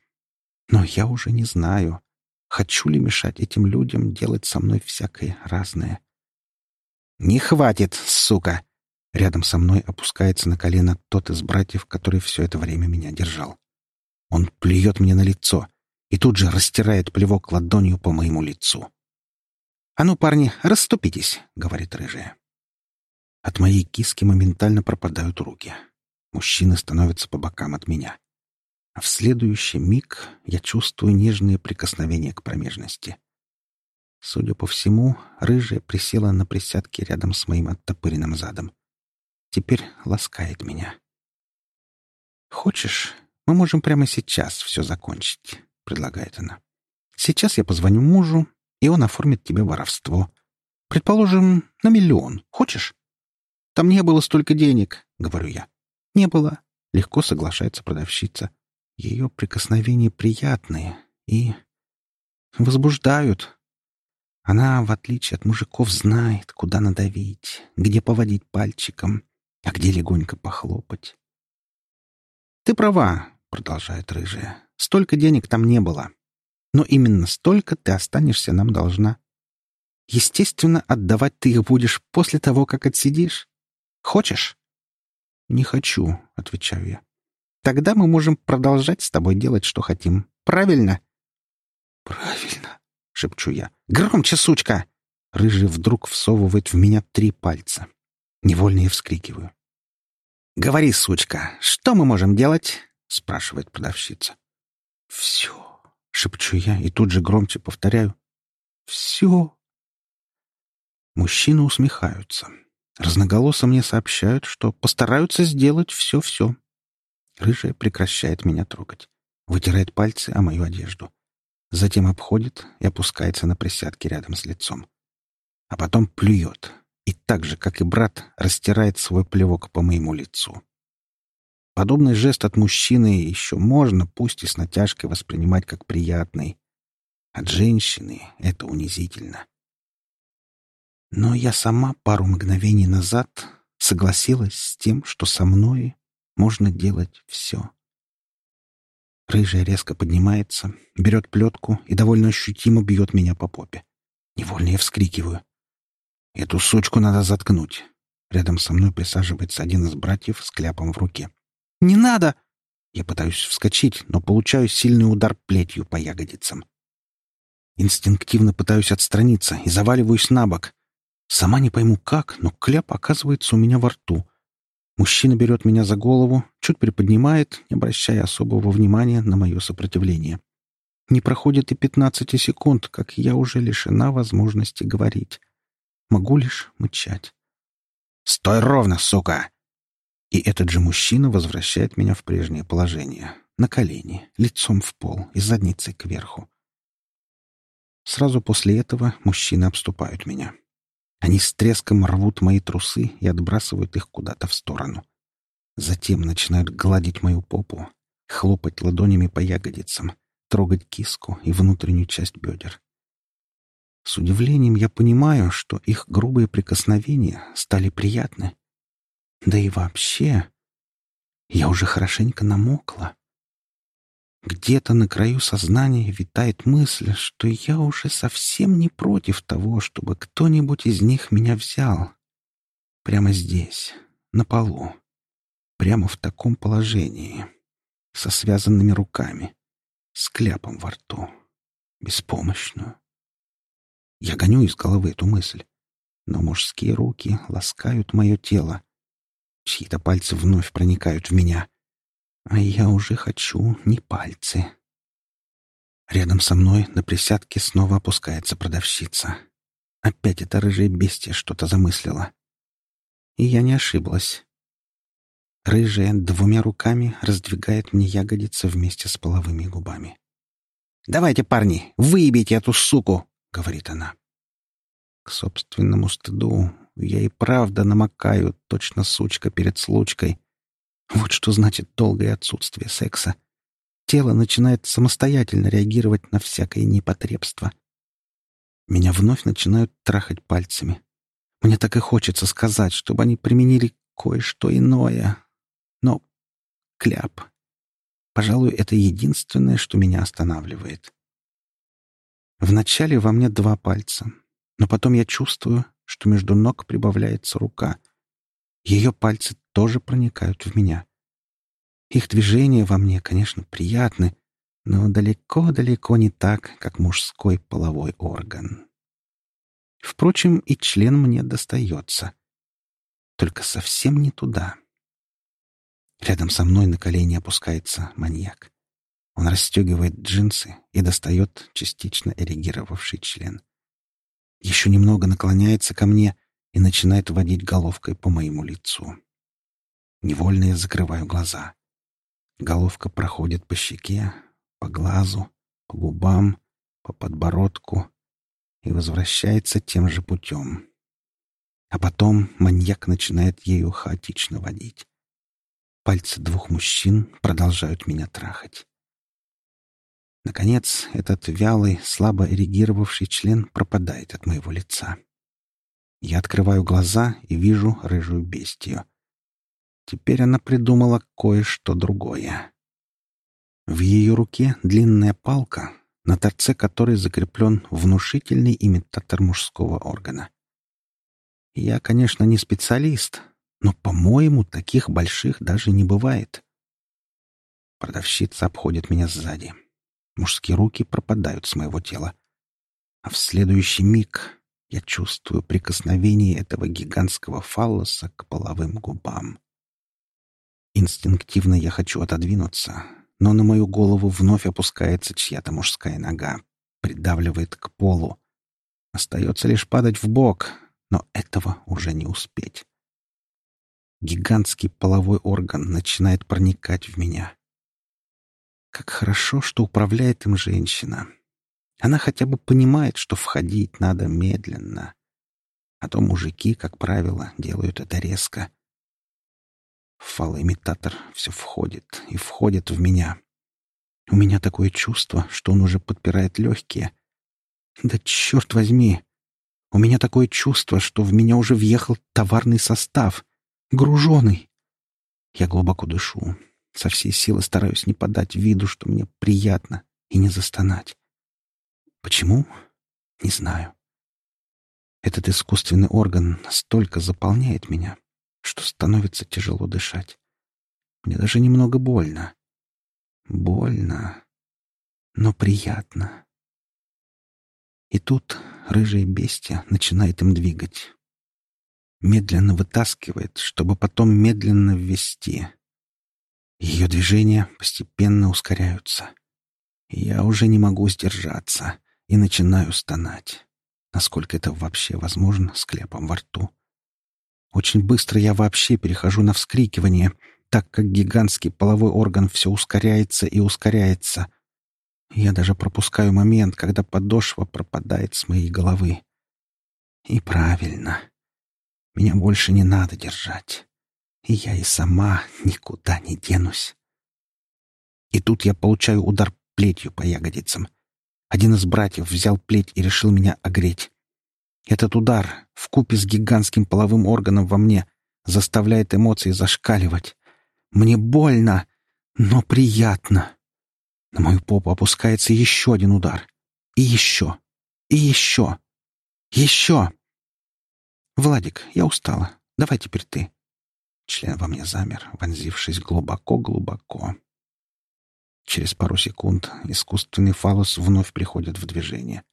A: Но я уже не знаю, хочу ли мешать этим людям делать со мной всякое разное. «Не хватит, сука!» Рядом со мной опускается на колено тот из братьев, который все это время меня держал. Он плюет мне на лицо и тут же растирает плевок ладонью по моему лицу. «А ну, парни, расступитесь», — говорит рыжая. От моей киски моментально пропадают руки. Мужчины становятся по бокам от меня. А в следующий миг я чувствую нежные прикосновения к промежности. Судя по всему, рыжая присела на присядке рядом с моим оттопыренным задом. Теперь ласкает меня. «Хочешь, мы можем прямо сейчас все закончить», — предлагает она. «Сейчас я позвоню мужу, и он оформит тебе воровство. Предположим, на миллион. Хочешь?» «Там не было столько денег», — говорю я. «Не было», — легко соглашается продавщица. Ее прикосновения приятные и возбуждают. Она, в отличие от мужиков, знает, куда надавить, где поводить пальчиком, а где легонько похлопать. «Ты права», — продолжает рыжая, — «столько денег там не было. Но именно столько ты останешься нам должна. Естественно, отдавать ты их будешь после того, как отсидишь. Хочешь?» «Не хочу», — отвечаю я. «Тогда мы можем продолжать с тобой делать, что хотим. Правильно?» «Правильно», — шепчу я. «Громче, сучка!» Рыжий вдруг всовывает в меня три пальца. Невольно я вскрикиваю. «Говори, сучка, что мы можем делать?» — спрашивает продавщица. «Все», — шепчу я и тут же громче повторяю. «Все». Мужчины усмехаются. Разноголосо мне сообщают, что постараются сделать все-все. Рыжая прекращает меня трогать. Вытирает пальцы о мою одежду. Затем обходит и опускается на присядки рядом с лицом. А потом плюет, и так же, как и брат, растирает свой плевок по моему лицу. Подобный жест от мужчины еще можно, пусть и с натяжкой, воспринимать как приятный. От женщины это унизительно. Но я сама пару мгновений назад согласилась с тем, что со мной можно делать все. Рыжая резко поднимается, берет плетку и довольно ощутимо бьет меня по попе. Невольно я вскрикиваю. Эту сучку надо заткнуть. Рядом со мной присаживается один из братьев с кляпом в руке. «Не надо!» Я пытаюсь вскочить, но получаю сильный удар плетью по ягодицам. Инстинктивно пытаюсь отстраниться и заваливаюсь на бок. Сама не пойму как, но кляп оказывается у меня во рту. Мужчина берет меня за голову, чуть приподнимает, не обращая особого внимания на мое сопротивление. Не проходит и пятнадцати секунд, как я уже лишена возможности говорить. Могу лишь мычать. «Стой ровно, сука!» И этот же мужчина возвращает меня в прежнее положение. На колени, лицом в пол и задницей кверху. Сразу после этого мужчины обступают меня. Они с треском рвут мои трусы и отбрасывают их куда-то в сторону. Затем начинают гладить мою попу, хлопать ладонями по ягодицам, трогать киску и внутреннюю часть бедер. С удивлением я понимаю, что их грубые прикосновения стали приятны. Да и вообще, я уже хорошенько намокла. Где-то на краю сознания витает мысль, что я уже совсем не против того, чтобы кто-нибудь из них меня взял. Прямо здесь, на полу. Прямо в таком положении. Со связанными руками. С кляпом во рту. Беспомощную. Я гоню из головы эту мысль. Но мужские руки ласкают мое тело. Чьи-то пальцы вновь проникают в меня — а я уже хочу не пальцы. Рядом со мной на присядке снова опускается продавщица. Опять эта рыжая бестия что-то замыслила. И я не ошиблась. Рыжая двумя руками раздвигает мне ягодицы вместе с половыми губами. «Давайте, парни, выебите эту суку!» — говорит она. К собственному стыду я и правда намокаю, точно сучка перед случкой, вот что значит долгое отсутствие секса. Тело начинает самостоятельно реагировать на всякое непотребство. Меня вновь начинают трахать пальцами. Мне так и хочется сказать, чтобы они применили кое-что иное. Но кляп. Пожалуй, это единственное, что меня останавливает. Вначале во мне два пальца, но потом я чувствую, что между ног прибавляется рука. Ее пальцы тоже проникают в меня. Их движения во мне, конечно, приятны, но далеко-далеко не так, как мужской половой орган. Впрочем, и член мне достается. Только совсем не туда. Рядом со мной на колени опускается маньяк. Он расстегивает джинсы и достает частично эрегировавший член. Еще немного наклоняется ко мне и начинает водить головкой по моему лицу. Невольно я закрываю глаза. Головка проходит по щеке, по глазу, по губам, по подбородку и возвращается тем же путем. А потом маньяк начинает ею хаотично водить. Пальцы двух мужчин продолжают меня трахать. Наконец, этот вялый, слабо эрегировавший член пропадает от моего лица. Я открываю глаза и вижу рыжую бестию. Теперь она придумала кое-что другое. В ее руке длинная палка, на торце которой закреплен внушительный имитатор мужского органа. Я, конечно, не специалист, но, по-моему, таких больших даже не бывает. Продавщица обходит меня сзади. Мужские руки пропадают с моего тела. А в следующий миг я чувствую прикосновение этого гигантского фаллоса к половым губам. Инстинктивно я хочу отодвинуться, но на мою голову вновь опускается чья-то мужская нога, придавливает к полу. Остается лишь падать в бок, но этого уже не успеть. Гигантский половой орган начинает проникать в меня. Как хорошо, что управляет им женщина. Она хотя бы понимает, что входить надо медленно. А то мужики, как правило, делают это резко. Фалоимитатор все входит и входит в меня. У меня такое чувство, что он уже подпирает легкие. Да черт возьми! У меня такое чувство, что в меня уже въехал товарный состав. Груженый. Я глубоко дышу. Со всей силы стараюсь не подать виду, что мне приятно, и не застонать. Почему? Не знаю. Этот искусственный орган настолько заполняет меня, что становится тяжело дышать. Мне даже немного больно. Больно, но приятно. И тут рыжая бестия начинает им двигать. Медленно вытаскивает, чтобы потом медленно ввести. Ее движения постепенно ускоряются. Я уже не могу сдержаться и начинаю стонать. Насколько это вообще возможно с кляпом во рту. Очень быстро я вообще перехожу на вскрикивание — так как гигантский половой орган все ускоряется и ускоряется. Я даже пропускаю момент, когда подошва пропадает с моей головы. И правильно. Меня больше не надо держать. И я и сама никуда не денусь. И тут я получаю удар плетью по ягодицам. Один из братьев взял плеть и решил меня огреть. Этот удар, вкупе с гигантским половым органом во мне, заставляет эмоции зашкаливать. Мне больно, но приятно. На мою попу опускается еще один удар. И еще. И еще. Еще. Владик, я устала. Давай теперь ты. Член во мне замер, вонзившись глубоко-глубоко. Через пару секунд искусственный фалос вновь приходит в движение.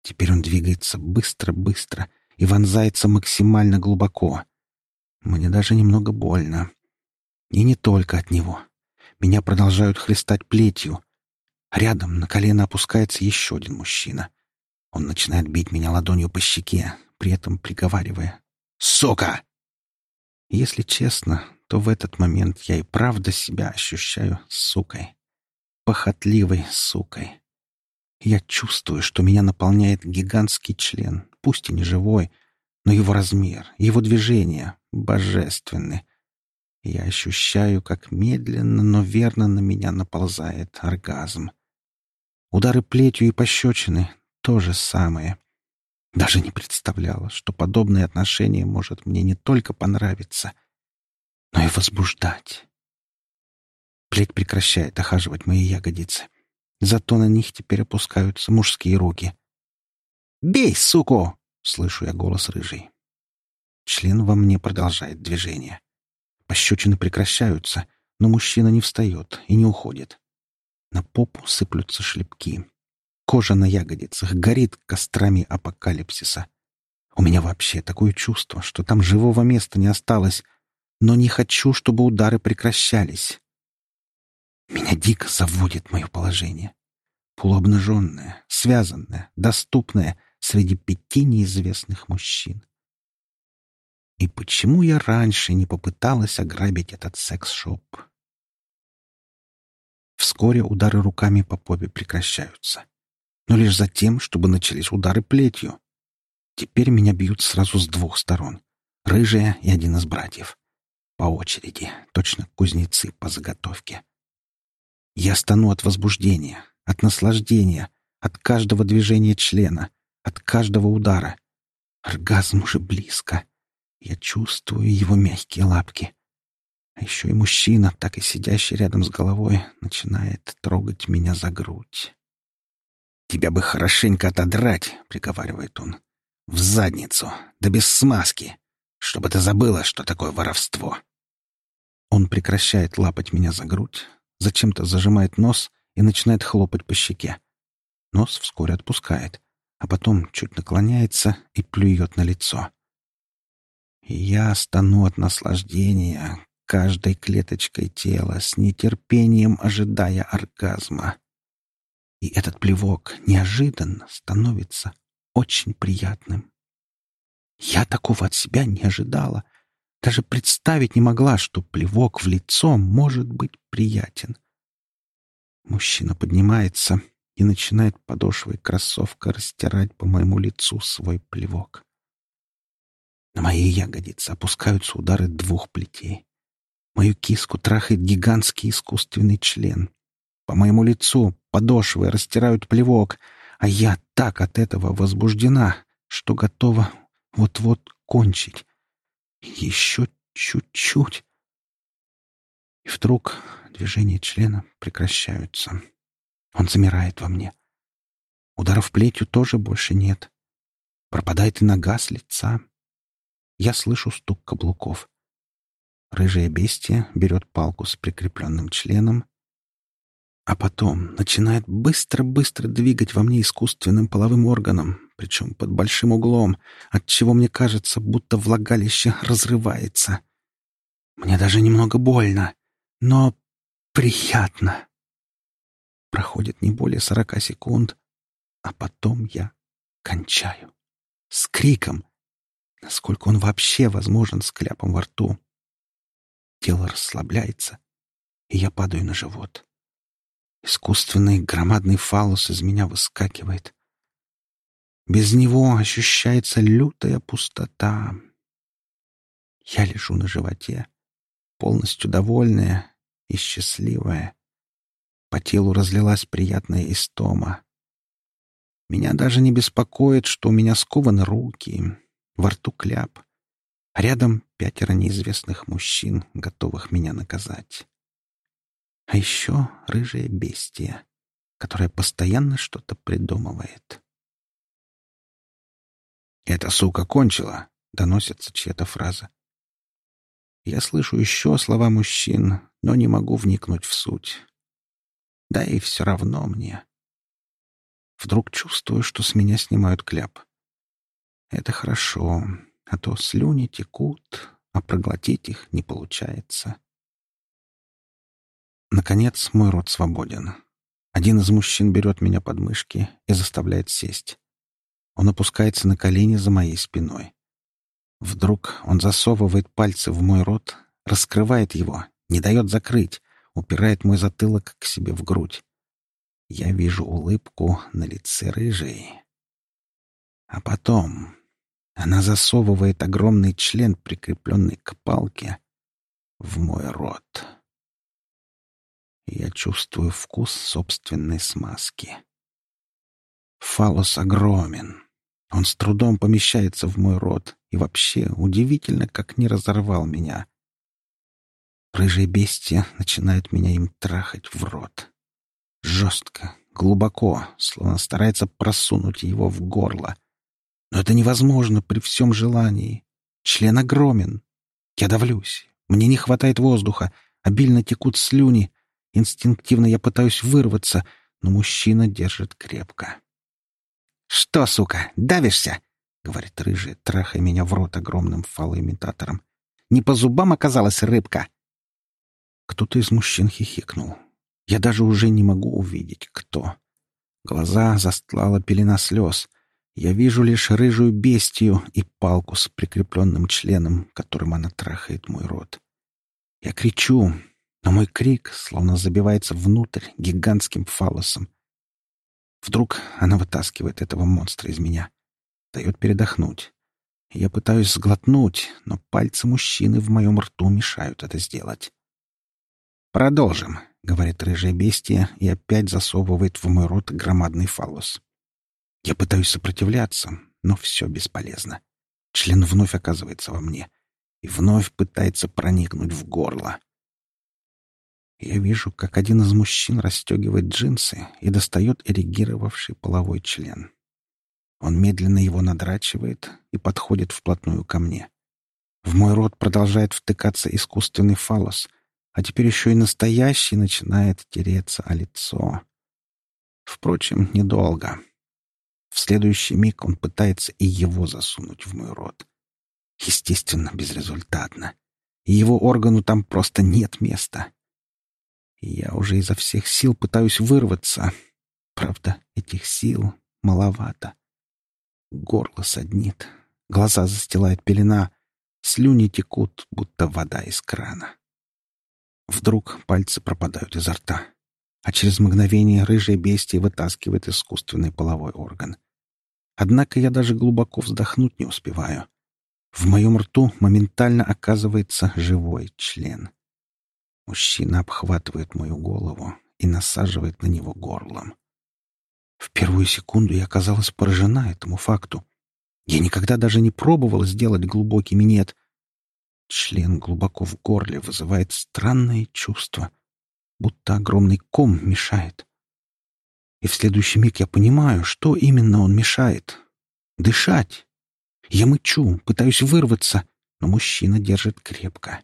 A: Теперь он двигается быстро-быстро и вонзается максимально глубоко. Мне даже немного больно. И не только от него. Меня продолжают хлестать плетью. Рядом на колено опускается еще один мужчина. Он начинает бить меня ладонью по щеке, при этом приговаривая «Сука!». Если честно, то в этот момент я и правда себя ощущаю сукой. Похотливой сукой. Я чувствую, что меня наполняет гигантский член, пусть и не живой, но его размер, его движения божественны. Я ощущаю, как медленно, но верно на меня наползает оргазм. Удары плетью и пощечины — то же самое. Даже не представляла, что подобное отношение может мне не только понравиться, но и возбуждать. Плеть прекращает охаживать мои ягодицы. Зато на них теперь опускаются мужские руки. «Бей, суку!» — слышу я голос рыжий. Член во мне продолжает движение. Пощечины прекращаются, но мужчина не встает и не уходит. На попу сыплются шлепки. Кожа на ягодицах горит кострами апокалипсиса. У меня вообще такое чувство, что там живого места не осталось, но не хочу, чтобы удары прекращались. Меня дико заводит мое положение. Полуобнаженное, связанное, доступное среди пяти неизвестных мужчин. И почему я раньше не попыталась ограбить этот секс-шоп? Вскоре удары руками по попе прекращаются. Но лишь за тем, чтобы начались удары плетью. Теперь меня бьют сразу с двух сторон. Рыжая и один из братьев. По очереди, точно кузнецы по заготовке. Я стану от возбуждения, от наслаждения, от каждого движения члена, от каждого удара. Оргазм уже близко. Я чувствую его мягкие лапки. А еще и мужчина, так и сидящий рядом с головой, начинает трогать меня за грудь. «Тебя бы хорошенько отодрать», — приговаривает он. «В задницу, да без смазки, чтобы ты забыла, что такое воровство». Он прекращает лапать меня за грудь, зачем-то зажимает нос и начинает хлопать по щеке. Нос вскоре отпускает, а потом чуть наклоняется и плюет на лицо. Я стану от наслаждения каждой клеточкой тела, с нетерпением ожидая оргазма. И этот плевок неожиданно становится очень приятным. Я такого от себя не ожидала. Даже представить не могла, что плевок в лицо может быть приятен. Мужчина поднимается и начинает подошвой кроссовка растирать по моему лицу свой плевок. На мои ягодицы опускаются удары двух плетей. Мою киску трахает гигантский искусственный член. По моему лицу подошвы растирают плевок, а я так от этого возбуждена, что готова вот-вот кончить. Еще чуть-чуть. И вдруг движения члена прекращаются. Он замирает во мне. Ударов плетью тоже больше нет. Пропадает и нога с лица. Я слышу стук каблуков. Рыжая бестия берет палку с прикрепленным членом, а потом начинает быстро-быстро двигать во мне искусственным половым органом, причем под большим углом, отчего мне кажется, будто влагалище разрывается. Мне даже немного больно, но приятно. Проходит не более сорока секунд, а потом я кончаю. С криком. Насколько он вообще возможен с кляпом во рту. Тело расслабляется, и я падаю на живот. Искусственный громадный фалос из меня выскакивает. Без него ощущается лютая пустота. Я лежу на животе, полностью довольная и счастливая. По телу разлилась приятная истома. Меня даже не беспокоит, что у меня скованы руки, во рту кляп. Рядом пятеро неизвестных мужчин, готовых меня наказать. А еще рыжая бестия, которая постоянно что-то придумывает. «Эта сука кончила!» — доносится чья-то фраза. Я слышу еще слова мужчин, но не могу вникнуть в суть. Да и все равно мне. Вдруг чувствую, что с меня снимают кляп. Это хорошо а то слюни текут, а проглотить их не получается. Наконец, мой рот свободен. Один из мужчин берет меня под мышки и заставляет сесть. Он опускается на колени за моей спиной. Вдруг он засовывает пальцы в мой рот, раскрывает его, не дает закрыть, упирает мой затылок к себе в грудь. Я вижу улыбку на лице рыжей. А потом она засовывает огромный член, прикрепленный к палке, в мой рот. Я чувствую вкус собственной смазки. Фалос огромен. Он с трудом помещается в мой рот, и вообще удивительно, как не разорвал меня. Рыжие бестия начинают меня им трахать в рот. Жестко, глубоко, словно старается просунуть его в горло — но это невозможно при всем желании. Член огромен. Я давлюсь. Мне не хватает воздуха. Обильно текут слюни. Инстинктивно я пытаюсь вырваться, но мужчина держит крепко. «Что, сука, давишься?» — говорит рыжий, трахая меня в рот огромным фалоимитатором. «Не по зубам оказалась рыбка!» Кто-то из мужчин хихикнул. Я даже уже не могу увидеть, кто. Глаза застлала пелена слез. Я вижу лишь рыжую бестию и палку с прикрепленным членом, которым она трахает мой рот. Я кричу, но мой крик словно забивается внутрь гигантским фалосом. Вдруг она вытаскивает этого монстра из меня, дает передохнуть. Я пытаюсь сглотнуть, но пальцы мужчины в моем рту мешают это сделать. «Продолжим», — говорит рыжая бестия и опять засовывает в мой рот громадный фалос. Я пытаюсь сопротивляться, но все бесполезно. Член вновь оказывается во мне и вновь пытается проникнуть в горло. Я вижу, как один из мужчин расстегивает джинсы и достает эрегировавший половой член. Он медленно его надрачивает и подходит вплотную ко мне. В мой рот продолжает втыкаться искусственный фалос, а теперь еще и настоящий начинает тереться о лицо. Впрочем, недолго. В следующий миг он пытается и его засунуть в мой рот. Естественно, безрезультатно. И его органу там просто нет места. И я уже изо всех сил пытаюсь вырваться. Правда, этих сил маловато. Горло саднит, глаза застилает пелена, слюни текут, будто вода из крана. Вдруг пальцы пропадают изо рта, а через мгновение рыжее бестие вытаскивает искусственный половой орган. Однако я даже глубоко вздохнуть не успеваю. В моем рту моментально оказывается живой член. Мужчина обхватывает мою голову и насаживает на него горлом. В первую секунду я оказалась поражена этому факту. Я никогда даже не пробовала сделать глубокий минет. Член глубоко в горле вызывает странное чувство, будто огромный ком мешает. И в следующий миг я понимаю, что именно он мешает. Дышать. Я мычу, пытаюсь вырваться, но мужчина держит крепко.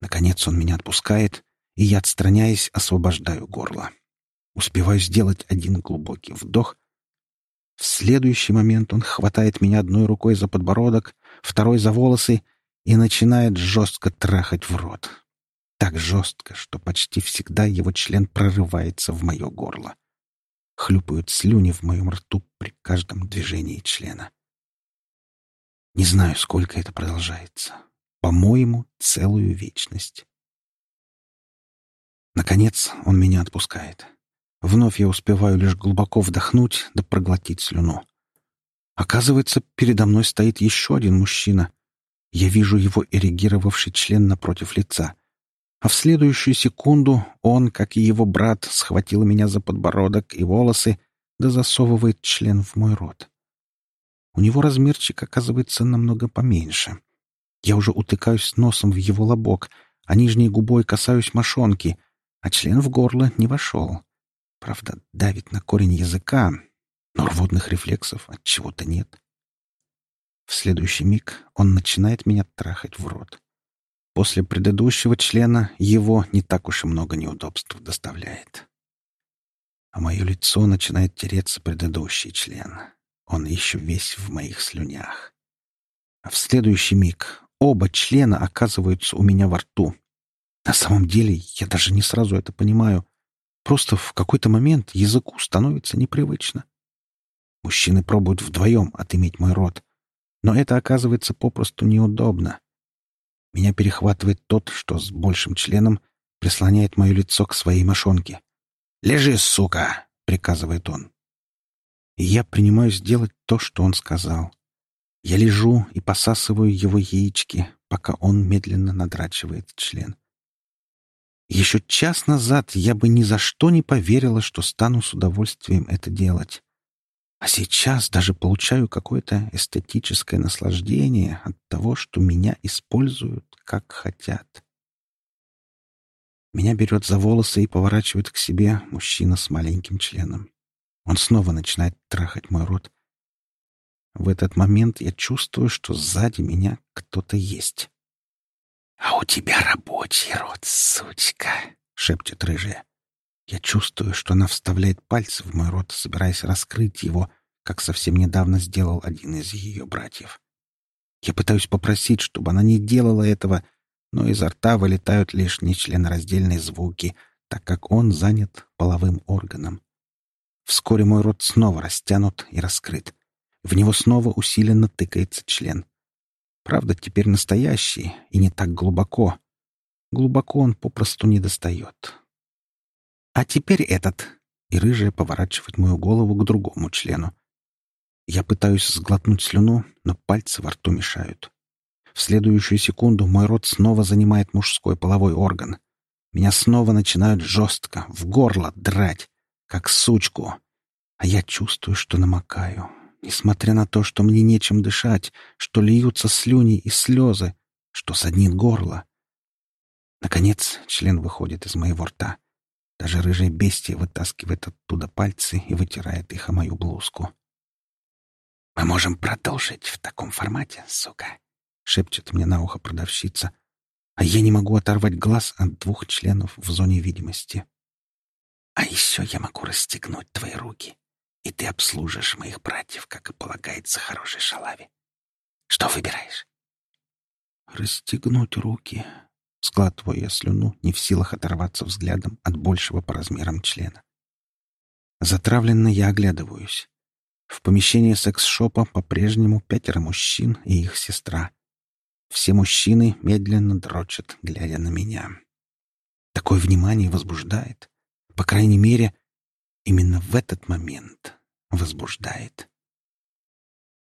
A: Наконец он меня отпускает, и я, отстраняясь, освобождаю горло. Успеваю сделать один глубокий вдох. В следующий момент он хватает меня одной рукой за подбородок, второй за волосы и начинает жестко трахать в рот. Так жестко, что почти всегда его член прорывается в мое горло. Хлюпают слюни в моем рту при каждом движении члена. Не знаю, сколько это продолжается. По-моему, целую вечность. Наконец он меня отпускает. Вновь я успеваю лишь глубоко вдохнуть да проглотить слюну. Оказывается, передо мной стоит еще один мужчина. Я вижу его эрегировавший член напротив лица. А в следующую секунду он, как и его брат, схватил меня за подбородок и волосы, да засовывает член в мой рот. У него размерчик оказывается намного поменьше. Я уже утыкаюсь носом в его лобок, а нижней губой касаюсь мошонки, а член в горло не вошел. Правда, давит на корень языка, но рвотных рефлексов от чего-то нет. В следующий миг он начинает меня трахать в рот. После предыдущего члена его не так уж и много неудобств доставляет. А мое лицо начинает тереться предыдущий член. Он еще весь в моих слюнях. А в следующий миг оба члена оказываются у меня во рту. На самом деле я даже не сразу это понимаю. Просто в какой-то момент языку становится непривычно. Мужчины пробуют вдвоем отыметь мой рот. Но это оказывается попросту неудобно. Меня перехватывает тот, что с большим членом прислоняет мое лицо к своей мошонке. «Лежи, сука!» — приказывает он. И я принимаюсь делать то, что он сказал. Я лежу и посасываю его яички, пока он медленно надрачивает член. Еще час назад я бы ни за что не поверила, что стану с удовольствием это делать. А сейчас даже получаю какое-то эстетическое наслаждение от того, что меня используют как хотят. Меня берет за волосы и поворачивает к себе мужчина с маленьким членом. Он снова начинает трахать мой рот. В этот момент я чувствую, что сзади меня кто-то есть. «А у тебя рабочий рот, сучка!» — шепчет рыжая. Я чувствую, что она вставляет пальцы в мой рот, собираясь раскрыть его, как совсем недавно сделал один из ее братьев. Я пытаюсь попросить, чтобы она не делала этого, но изо рта вылетают лишь нечленораздельные звуки, так как он занят половым органом. Вскоре мой рот снова растянут и раскрыт. В него снова усиленно тыкается член. Правда, теперь настоящий и не так глубоко. Глубоко он попросту не достает. А теперь этот. И рыжая поворачивает мою голову к другому члену. Я пытаюсь сглотнуть слюну, но пальцы во рту мешают. В следующую секунду мой рот снова занимает мужской половой орган. Меня снова начинают жестко, в горло драть, как сучку. А я чувствую, что намокаю, несмотря на то, что мне нечем дышать, что льются слюни и слезы, что саднит горло. Наконец член выходит из моего рта. Даже рыжая бестия вытаскивает оттуда пальцы и вытирает их о мою блузку. «Мы можем продолжить в таком формате, сука», — шепчет мне на ухо продавщица, а я не могу оторвать глаз от двух членов в зоне видимости. «А еще я могу расстегнуть твои руки и ты обслужишь моих братьев, как и полагается хорошей шалаве. Что выбираешь? Расстегнуть руки. Складываю я слюну, не в силах оторваться взглядом от большего по размерам члена. Затравленно я оглядываюсь. В помещении секс-шопа по-прежнему пятеро мужчин и их сестра. Все мужчины медленно дрочат, глядя на меня. Такое внимание возбуждает. По крайней мере, именно в этот момент возбуждает.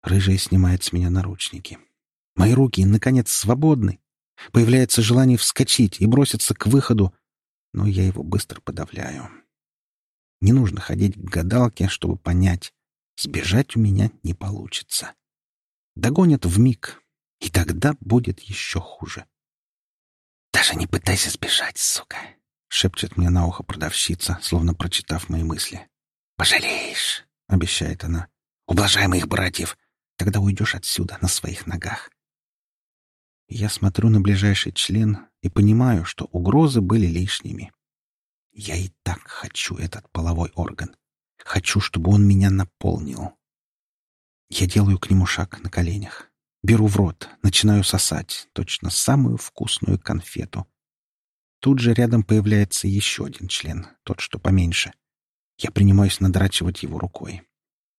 A: Рыжая снимает с меня наручники. Мои руки, наконец, свободны. Появляется желание вскочить и броситься к выходу, но я его быстро подавляю. Не нужно ходить к гадалке, чтобы понять, сбежать у меня не получится. Догонят в миг, и тогда будет еще хуже. «Даже не пытайся сбежать, сука!» — шепчет мне на ухо продавщица, словно прочитав мои мысли. «Пожалеешь!» — обещает она. «Ублажай моих братьев! Тогда уйдешь отсюда на своих ногах!» Я смотрю на ближайший член и понимаю, что угрозы были лишними. Я и так хочу этот половой орган. Хочу, чтобы он меня наполнил. Я делаю к нему шаг на коленях. Беру в рот, начинаю сосать, точно самую вкусную конфету. Тут же рядом появляется еще один член, тот, что поменьше. Я принимаюсь надрачивать его рукой.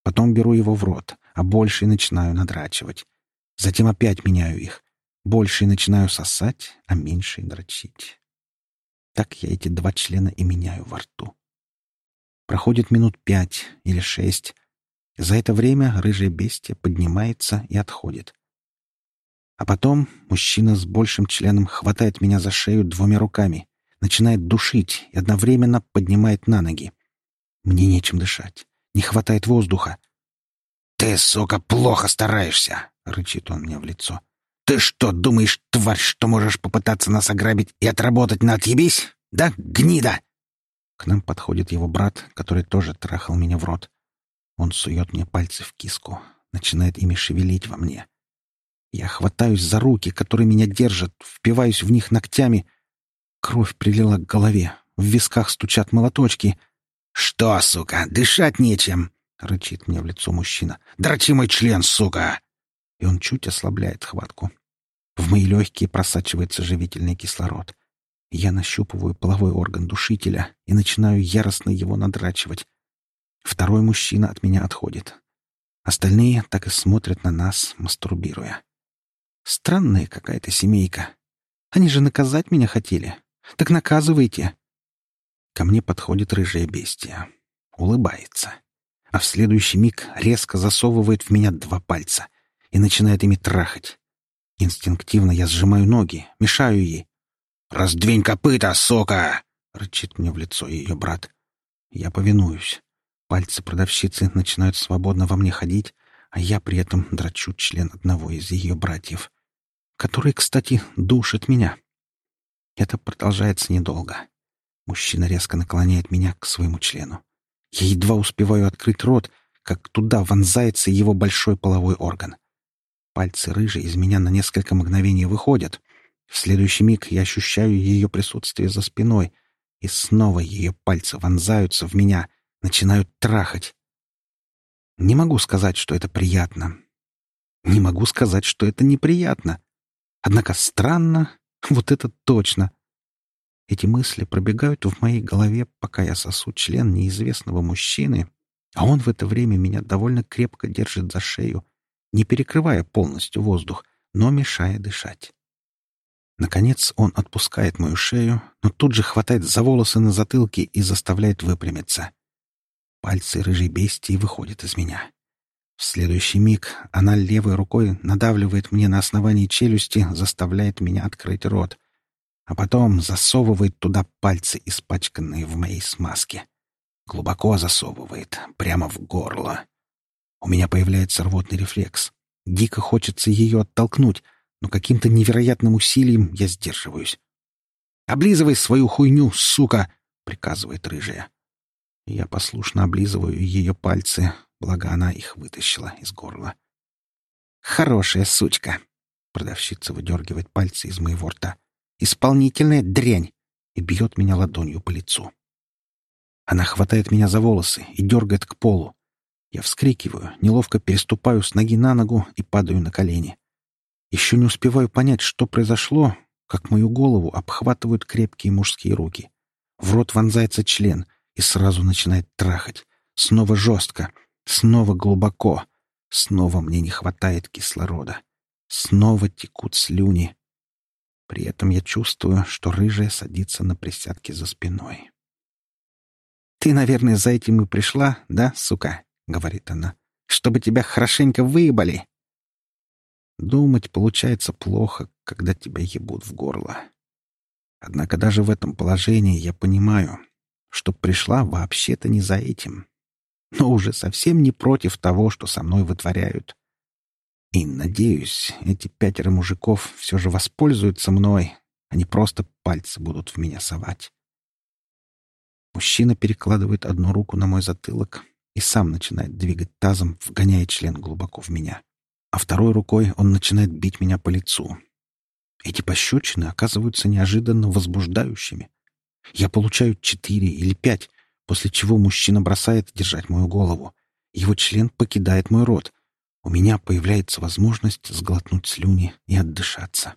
A: Потом беру его в рот, а больше начинаю надрачивать. Затем опять меняю их. Больше начинаю сосать, а меньше дрочить. Так я эти два члена и меняю во рту. Проходит минут пять или шесть. За это время рыжая бестия поднимается и отходит. А потом мужчина с большим членом хватает меня за шею двумя руками, начинает душить и одновременно поднимает на ноги. Мне нечем дышать. Не хватает воздуха. «Ты, сука, плохо стараешься!» — рычит он мне в лицо. «Ты что, думаешь, тварь, что можешь попытаться нас ограбить и отработать на отъебись? Да, гнида!» К нам подходит его брат, который тоже трахал меня в рот. Он сует мне пальцы в киску, начинает ими шевелить во мне. Я хватаюсь за руки, которые меня держат, впиваюсь в них ногтями. Кровь прилила к голове, в висках стучат молоточки. «Что, сука, дышать нечем!» — рычит мне в лицо мужчина. «Дрочи мой член, сука!» И он чуть ослабляет хватку. В мои легкие просачивается живительный кислород. Я нащупываю половой орган душителя и начинаю яростно его надрачивать. Второй мужчина от меня отходит. Остальные так и смотрят на нас, мастурбируя. Странная какая-то семейка. Они же наказать меня хотели. Так наказывайте. Ко мне подходит рыжая бестия. Улыбается. А в следующий миг резко засовывает в меня два пальца и начинает ими трахать. Инстинктивно я сжимаю ноги, мешаю ей. «Раздвинь копыта, сока!» — рычит мне в лицо ее брат. Я повинуюсь. Пальцы продавщицы начинают свободно во мне ходить, а я при этом драчу член одного из ее братьев который, кстати, душит меня. Это продолжается недолго. Мужчина резко наклоняет меня к своему члену. Я едва успеваю открыть рот, как туда вонзается его большой половой орган. Пальцы рыжие из меня на несколько мгновений выходят. В следующий миг я ощущаю ее присутствие за спиной, и снова ее пальцы вонзаются в меня, начинают трахать. Не могу сказать, что это приятно. Не могу сказать, что это неприятно. Однако странно, вот это точно. Эти мысли пробегают в моей голове, пока я сосу член неизвестного мужчины, а он в это время меня довольно крепко держит за шею, не перекрывая полностью воздух, но мешая дышать. Наконец он отпускает мою шею, но тут же хватает за волосы на затылке и заставляет выпрямиться. Пальцы рыжей бестии выходят из меня. В следующий миг она левой рукой надавливает мне на основании челюсти, заставляет меня открыть рот, а потом засовывает туда пальцы, испачканные в моей смазке. Глубоко засовывает, прямо в горло. У меня появляется рвотный рефлекс. Дико хочется ее оттолкнуть, но каким-то невероятным усилием я сдерживаюсь. «Облизывай свою хуйню, сука!» — приказывает рыжая. Я послушно облизываю ее пальцы, благо она их вытащила из горла. «Хорошая сучка!» — продавщица выдергивает пальцы из моего рта. «Исполнительная дрянь!» и бьет меня ладонью по лицу. Она хватает меня за волосы и дергает к полу. Я вскрикиваю, неловко переступаю с ноги на ногу и падаю на колени. Еще не успеваю понять, что произошло, как мою голову обхватывают крепкие мужские руки. В рот вонзается член и сразу начинает трахать. Снова жестко, Снова глубоко. Снова мне не хватает кислорода. Снова текут слюни. При этом я чувствую, что рыжая садится на присядке за спиной. «Ты, наверное, за этим и пришла, да, сука?» — говорит она. «Чтобы тебя хорошенько выебали!» Думать получается плохо, когда тебя ебут в горло. Однако даже в этом положении я понимаю, что пришла вообще-то не за этим, но уже совсем не против того, что со мной вытворяют. И, надеюсь, эти пятеро мужиков все же воспользуются мной, не просто пальцы будут в меня совать. Мужчина перекладывает одну руку на мой затылок и сам начинает двигать тазом, вгоняя член глубоко в меня. А второй рукой он начинает бить меня по лицу. Эти пощечины оказываются неожиданно возбуждающими. Я получаю четыре или пять, после чего мужчина бросает держать мою голову. Его член покидает мой рот. У меня появляется возможность сглотнуть слюни и отдышаться.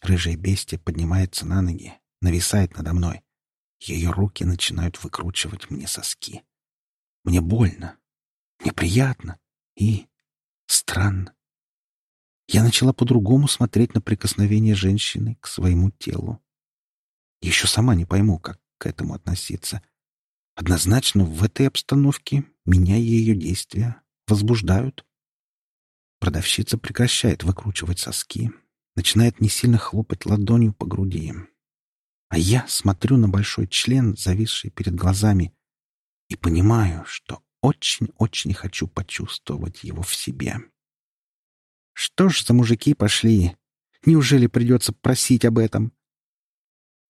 A: Рыжая бестия поднимается на ноги, нависает надо мной. Ее руки начинают выкручивать мне соски. Мне больно, неприятно и странно. Я начала по-другому смотреть на прикосновение женщины к своему телу. Еще сама не пойму, как к этому относиться. Однозначно, в этой обстановке меня ее действия возбуждают. Продавщица прекращает выкручивать соски, начинает не сильно хлопать ладонью по груди. А я смотрю на большой член, зависший перед глазами, и понимаю, что очень-очень хочу почувствовать его в себе. Что ж за мужики пошли? Неужели придется просить об этом?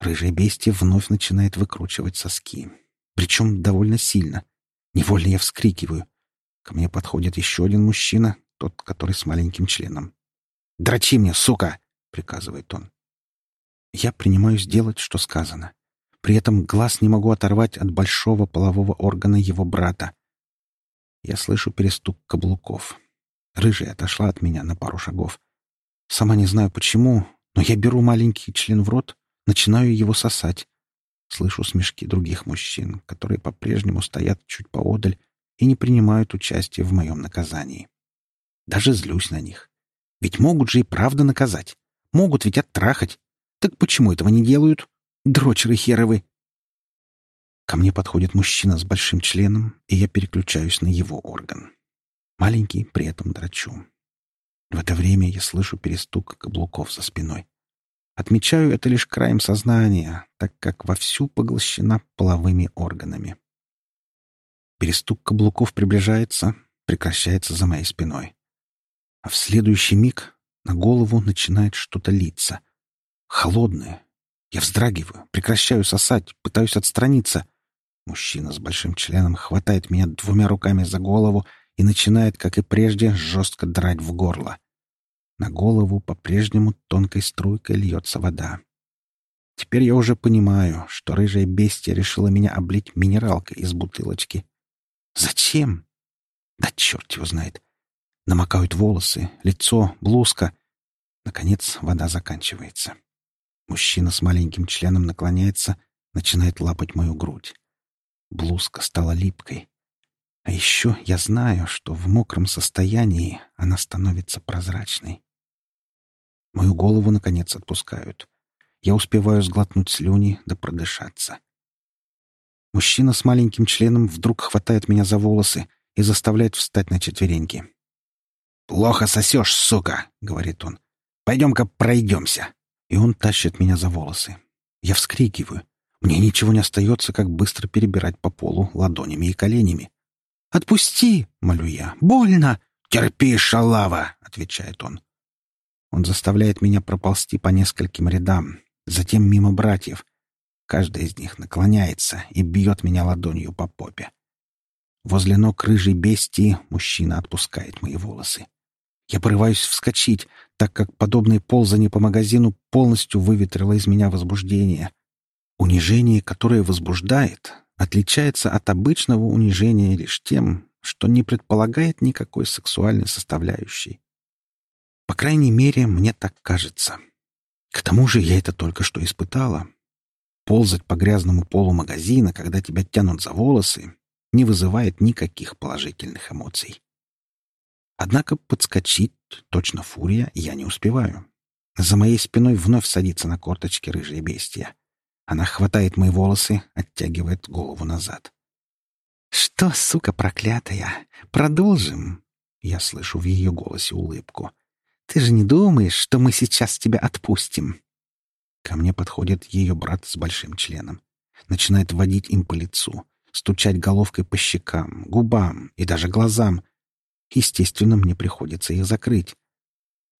A: Рыжая бестия вновь начинает выкручивать соски. Причем довольно сильно. Невольно я вскрикиваю. Ко мне подходит еще один мужчина, тот, который с маленьким членом. «Дрочи мне, сука!» — приказывает он. Я принимаюсь делать, что сказано. При этом глаз не могу оторвать от большого полового органа его брата. Я слышу перестук каблуков. Рыжая отошла от меня на пару шагов. Сама не знаю почему, но я беру маленький член в рот, начинаю его сосать. Слышу смешки других мужчин, которые по-прежнему стоят чуть поодаль и не принимают участия в моем наказании. Даже злюсь на них. Ведь могут же и правда наказать. Могут ведь оттрахать. Так почему этого не делают? Дрочеры херовы. Ко мне подходит мужчина с большим членом, и я переключаюсь на его орган. Маленький при этом драчу. В это время я слышу перестук каблуков за спиной. Отмечаю это лишь краем сознания, так как вовсю поглощена половыми органами. Перестук каблуков приближается, прекращается за моей спиной. А в следующий миг на голову начинает что-то литься — Холодное. Я вздрагиваю, прекращаю сосать, пытаюсь отстраниться. Мужчина с большим членом хватает меня двумя руками за голову и начинает, как и прежде, жестко драть в горло. На голову по-прежнему тонкой струйкой льется вода. Теперь я уже понимаю, что рыжая бестия решила меня облить минералкой из бутылочки. Зачем? Да черт его знает. Намокают волосы, лицо, блузка. Наконец вода заканчивается. Мужчина с маленьким членом наклоняется, начинает лапать мою грудь. Блузка стала липкой. А еще я знаю, что в мокром состоянии она становится прозрачной. Мою голову, наконец, отпускают. Я успеваю сглотнуть слюни да продышаться. Мужчина с маленьким членом вдруг хватает меня за волосы и заставляет встать на четвереньки. «Плохо сосешь, сука!» — говорит он. «Пойдем-ка пройдемся!» и он тащит меня за волосы. Я вскрикиваю. Мне ничего не остается, как быстро перебирать по полу ладонями и коленями. «Отпусти!» — молю я. «Больно!» «Терпи, шалава!» — отвечает он. Он заставляет меня проползти по нескольким рядам, затем мимо братьев. Каждый из них наклоняется и бьет меня ладонью по попе. Возле ног рыжей бестии мужчина отпускает мои волосы. Я порываюсь вскочить, так как подобное ползание по магазину полностью выветрило из меня возбуждение. Унижение, которое возбуждает, отличается от обычного унижения лишь тем, что не предполагает никакой сексуальной составляющей. По крайней мере, мне так кажется. К тому же я это только что испытала. Ползать по грязному полу магазина, когда тебя тянут за волосы, не вызывает никаких положительных эмоций. Однако подскочить, точно фурия, я не успеваю. За моей спиной вновь садится на корточки рыжая бестия. Она хватает мои волосы, оттягивает голову назад. «Что, сука проклятая, продолжим?» Я слышу в ее голосе улыбку. Ты же не думаешь, что мы сейчас тебя отпустим?» Ко мне подходит ее брат с большим членом. Начинает водить им по лицу, стучать головкой по щекам, губам и даже глазам. Естественно, мне приходится их закрыть.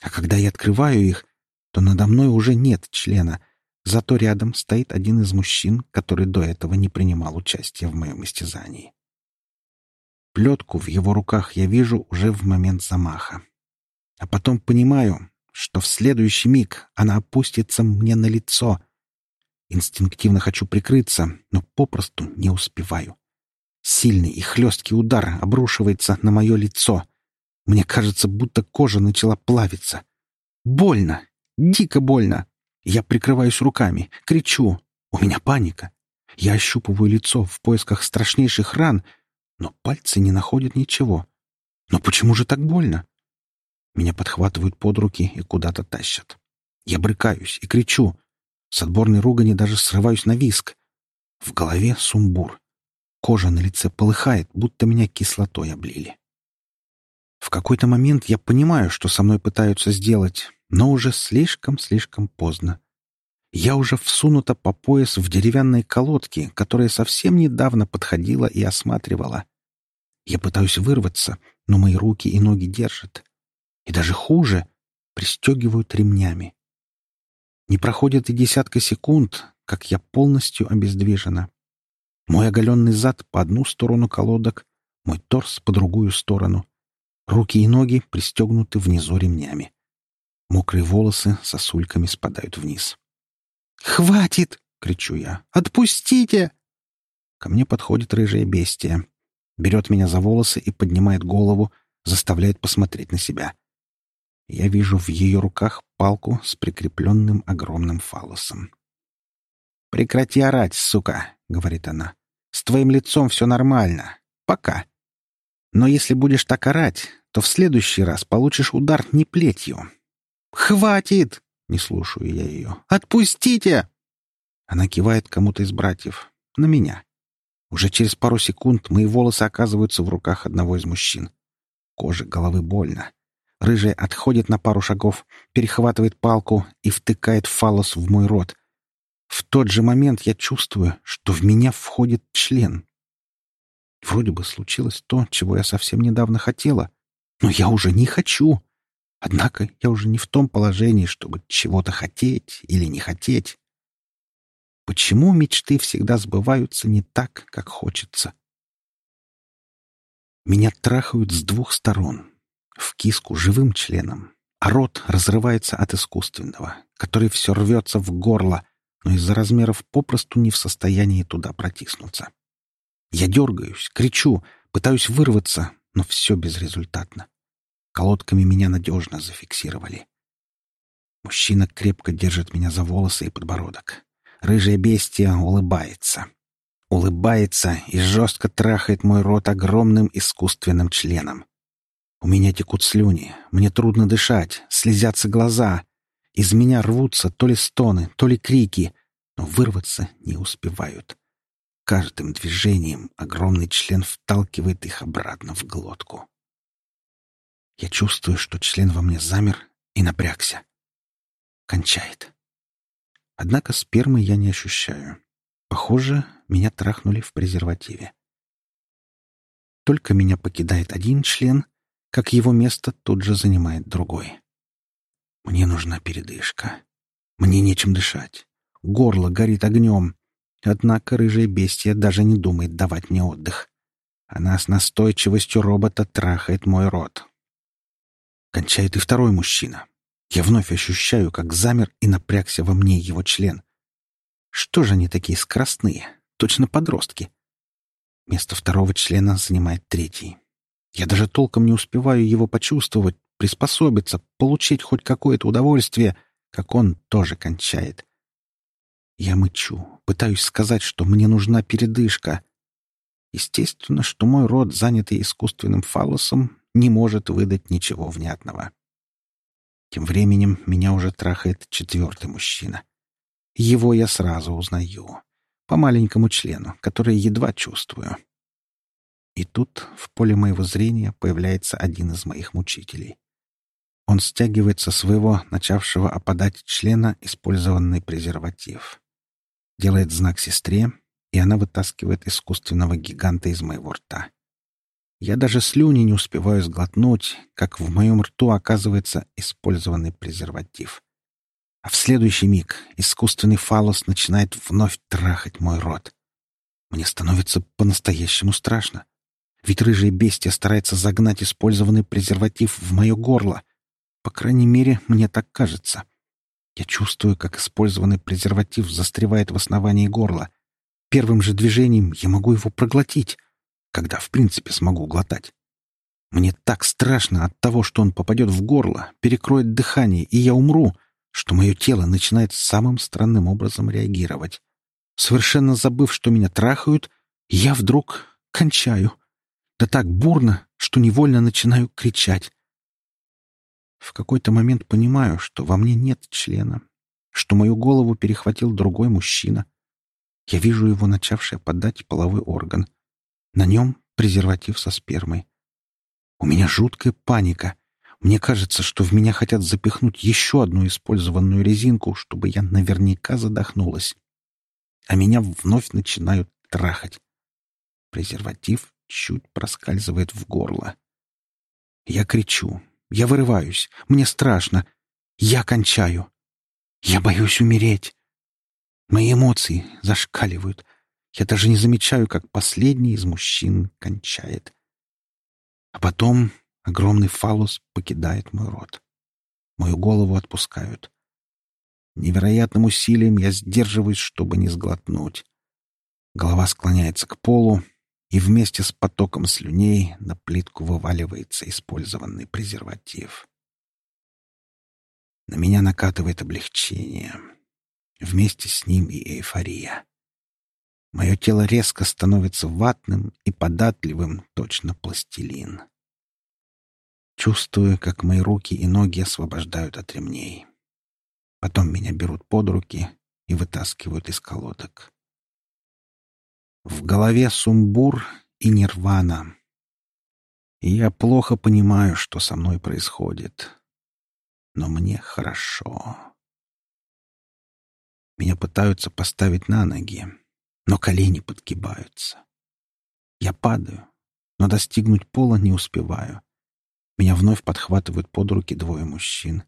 A: А когда я открываю их, то надо мной уже нет члена, зато рядом стоит один из мужчин, который до этого не принимал участия в моем истязании. Плетку в его руках я вижу уже в момент замаха. А потом понимаю, что в следующий миг она опустится мне на лицо. Инстинктивно хочу прикрыться, но попросту не успеваю. Сильный и хлесткий удар обрушивается на мое лицо. Мне кажется, будто кожа начала плавиться. Больно, дико больно. Я прикрываюсь руками, кричу. У меня паника. Я ощупываю лицо в поисках страшнейших ран, но пальцы не находят ничего. Но почему же так больно? Меня подхватывают под руки и куда-то тащат. Я брыкаюсь и кричу. С отборной ругани даже срываюсь на виск. В голове сумбур. Кожа на лице полыхает, будто меня кислотой облили. В какой-то момент я понимаю, что со мной пытаются сделать, но уже слишком-слишком поздно. Я уже всунута по пояс в деревянной колодке, которая совсем недавно подходила и осматривала. Я пытаюсь вырваться, но мои руки и ноги держат и даже хуже, пристегивают ремнями. Не проходит и десятка секунд, как я полностью обездвижена. Мой оголенный зад по одну сторону колодок, мой торс по другую сторону. Руки и ноги пристегнуты внизу ремнями. Мокрые волосы сосульками спадают вниз. «Хватит!» — кричу я. «Отпустите!» Ко мне подходит рыжая бестия. Берет меня за волосы и поднимает голову, заставляет посмотреть на себя. Я вижу в ее руках палку с прикрепленным огромным фалосом. «Прекрати орать, сука!» — говорит она. «С твоим лицом все нормально. Пока. Но если будешь так орать, то в следующий раз получишь удар не плетью». «Хватит!» — не слушаю я ее. «Отпустите!» Она кивает кому-то из братьев. На меня. Уже через пару секунд мои волосы оказываются в руках одного из мужчин. Кожа головы больно. Рыжая отходит на пару шагов, перехватывает палку и втыкает фалос в мой рот. В тот же момент я чувствую, что в меня входит член. Вроде бы случилось то, чего я совсем недавно хотела, но я уже не хочу. Однако я уже не в том положении, чтобы чего-то хотеть или не хотеть. Почему мечты всегда сбываются не так, как хочется? Меня трахают с двух сторон, в киску живым членом, а рот разрывается от искусственного, который все рвется в горло, но из-за размеров попросту не в состоянии туда протиснуться. Я дергаюсь, кричу, пытаюсь вырваться, но все безрезультатно. Колодками меня надежно зафиксировали. Мужчина крепко держит меня за волосы и подбородок. Рыжая бестия улыбается. Улыбается и жестко трахает мой рот огромным искусственным членом. У меня текут слюни, мне трудно дышать, слезятся глаза. Из меня рвутся то ли стоны, то ли крики, но вырваться не успевают. Каждым движением огромный член вталкивает их обратно в глотку. Я чувствую, что член во мне замер и напрягся. Кончает. Однако спермы я не ощущаю. Похоже, меня трахнули в презервативе. Только меня покидает один член, как его место тут же занимает другой. Мне нужна передышка. Мне нечем дышать. Горло горит огнем. Однако рыжая бестия даже не думает давать мне отдых. Она с настойчивостью робота трахает мой рот. Кончает и второй мужчина. Я вновь ощущаю, как замер и напрягся во мне его член. Что же они такие скоростные? Точно подростки. Место второго члена занимает третий. Я даже толком не успеваю его почувствовать, приспособиться, получить хоть какое-то удовольствие, как он тоже кончает. Я мычу, пытаюсь сказать, что мне нужна передышка. Естественно, что мой рот, занятый искусственным фалосом, не может выдать ничего внятного. Тем временем меня уже трахает четвертый мужчина. Его я сразу узнаю. По маленькому члену, который едва чувствую. И тут в поле моего зрения появляется один из моих мучителей. Он стягивает со своего начавшего опадать члена использованный презерватив. Делает знак сестре, и она вытаскивает искусственного гиганта из моего рта. Я даже слюни не успеваю сглотнуть, как в моем рту оказывается использованный презерватив. А в следующий миг искусственный фалос начинает вновь трахать мой рот. Мне становится по-настоящему страшно. Ведь рыжая бестия старается загнать использованный презерватив в мое горло. По крайней мере, мне так кажется. Я чувствую, как использованный презерватив застревает в основании горла. Первым же движением я могу его проглотить, когда в принципе смогу глотать. Мне так страшно от того, что он попадет в горло, перекроет дыхание, и я умру, что мое тело начинает самым странным образом реагировать. Совершенно забыв, что меня трахают, я вдруг кончаю — да так бурно, что невольно начинаю кричать. В какой-то момент понимаю, что во мне нет члена, что мою голову перехватил другой мужчина. Я вижу его начавший подать половой орган. На нем презерватив со спермой. У меня жуткая паника. Мне кажется, что в меня хотят запихнуть еще одну использованную резинку, чтобы я наверняка задохнулась. А меня вновь начинают трахать. Презерватив чуть проскальзывает в горло. Я кричу. Я вырываюсь. Мне страшно. Я кончаю. Я боюсь умереть. Мои эмоции зашкаливают. Я даже не замечаю, как последний из мужчин кончает. А потом огромный фалус покидает мой рот. Мою голову отпускают. Невероятным усилием я сдерживаюсь, чтобы не сглотнуть. Голова склоняется к полу, и вместе с потоком слюней на плитку вываливается использованный презерватив. На меня накатывает облегчение. Вместе с ним и эйфория. Мое тело резко становится ватным и податливым, точно пластилин. Чувствую, как мои руки и ноги освобождают от ремней. Потом меня берут под руки и вытаскивают из колодок. В голове сумбур и нирвана. И я плохо понимаю, что со мной происходит. Но мне хорошо. Меня пытаются поставить на ноги, но колени подгибаются. Я падаю, но достигнуть пола не успеваю. Меня вновь подхватывают под руки двое мужчин.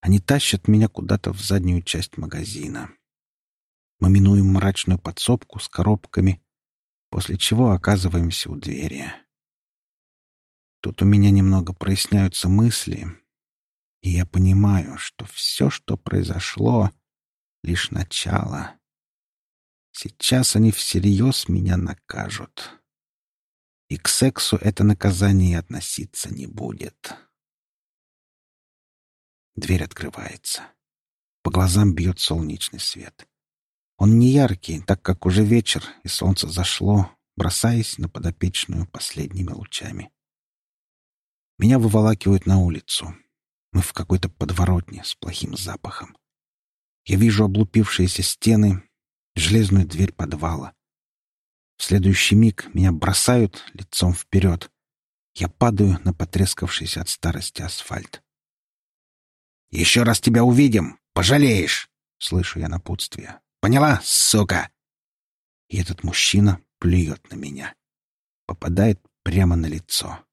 A: Они тащат меня куда-то в заднюю часть магазина. Мы минуем мрачную подсобку с коробками, после чего оказываемся у двери. Тут у меня немного проясняются мысли, и я понимаю, что все, что произошло, — лишь начало. Сейчас они всерьез меня накажут. И к сексу это наказание относиться не будет. Дверь открывается. По глазам бьет солнечный свет. Он не яркий, так как уже вечер, и солнце зашло, бросаясь на подопечную последними лучами. Меня выволакивают на улицу. Мы в какой-то подворотне с плохим запахом. Я вижу облупившиеся стены, железную дверь подвала. В следующий миг меня бросают лицом вперед. Я падаю на потрескавшийся от старости асфальт. «Еще раз тебя увидим! Пожалеешь!» — слышу я напутствие. Поняла, сука?» И этот мужчина плюет на меня. Попадает прямо на лицо.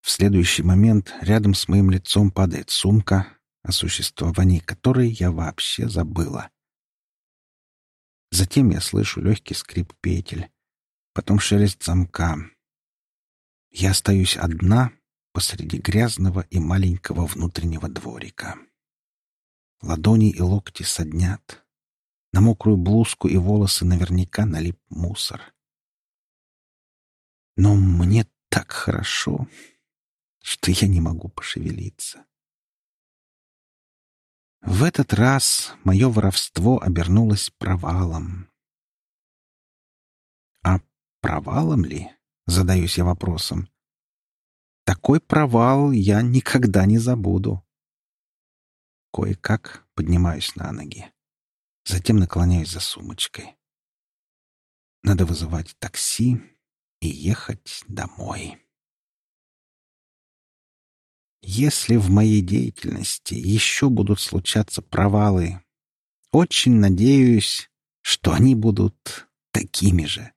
A: В следующий момент рядом с моим лицом падает сумка, о существовании которой я вообще забыла. Затем я слышу легкий скрип петель, потом шелест замка. Я остаюсь одна посреди грязного и маленького внутреннего дворика. Ладони и локти соднят. На мокрую блузку и волосы наверняка налип мусор. Но мне так хорошо, что я не могу пошевелиться. В этот раз мое воровство обернулось провалом. А провалом ли? Задаюсь я вопросом. Такой провал я никогда не забуду. Кое-как поднимаюсь на ноги. Затем наклоняюсь за сумочкой. Надо вызывать такси и ехать домой. Если в моей деятельности еще будут случаться провалы, очень надеюсь, что они будут такими же.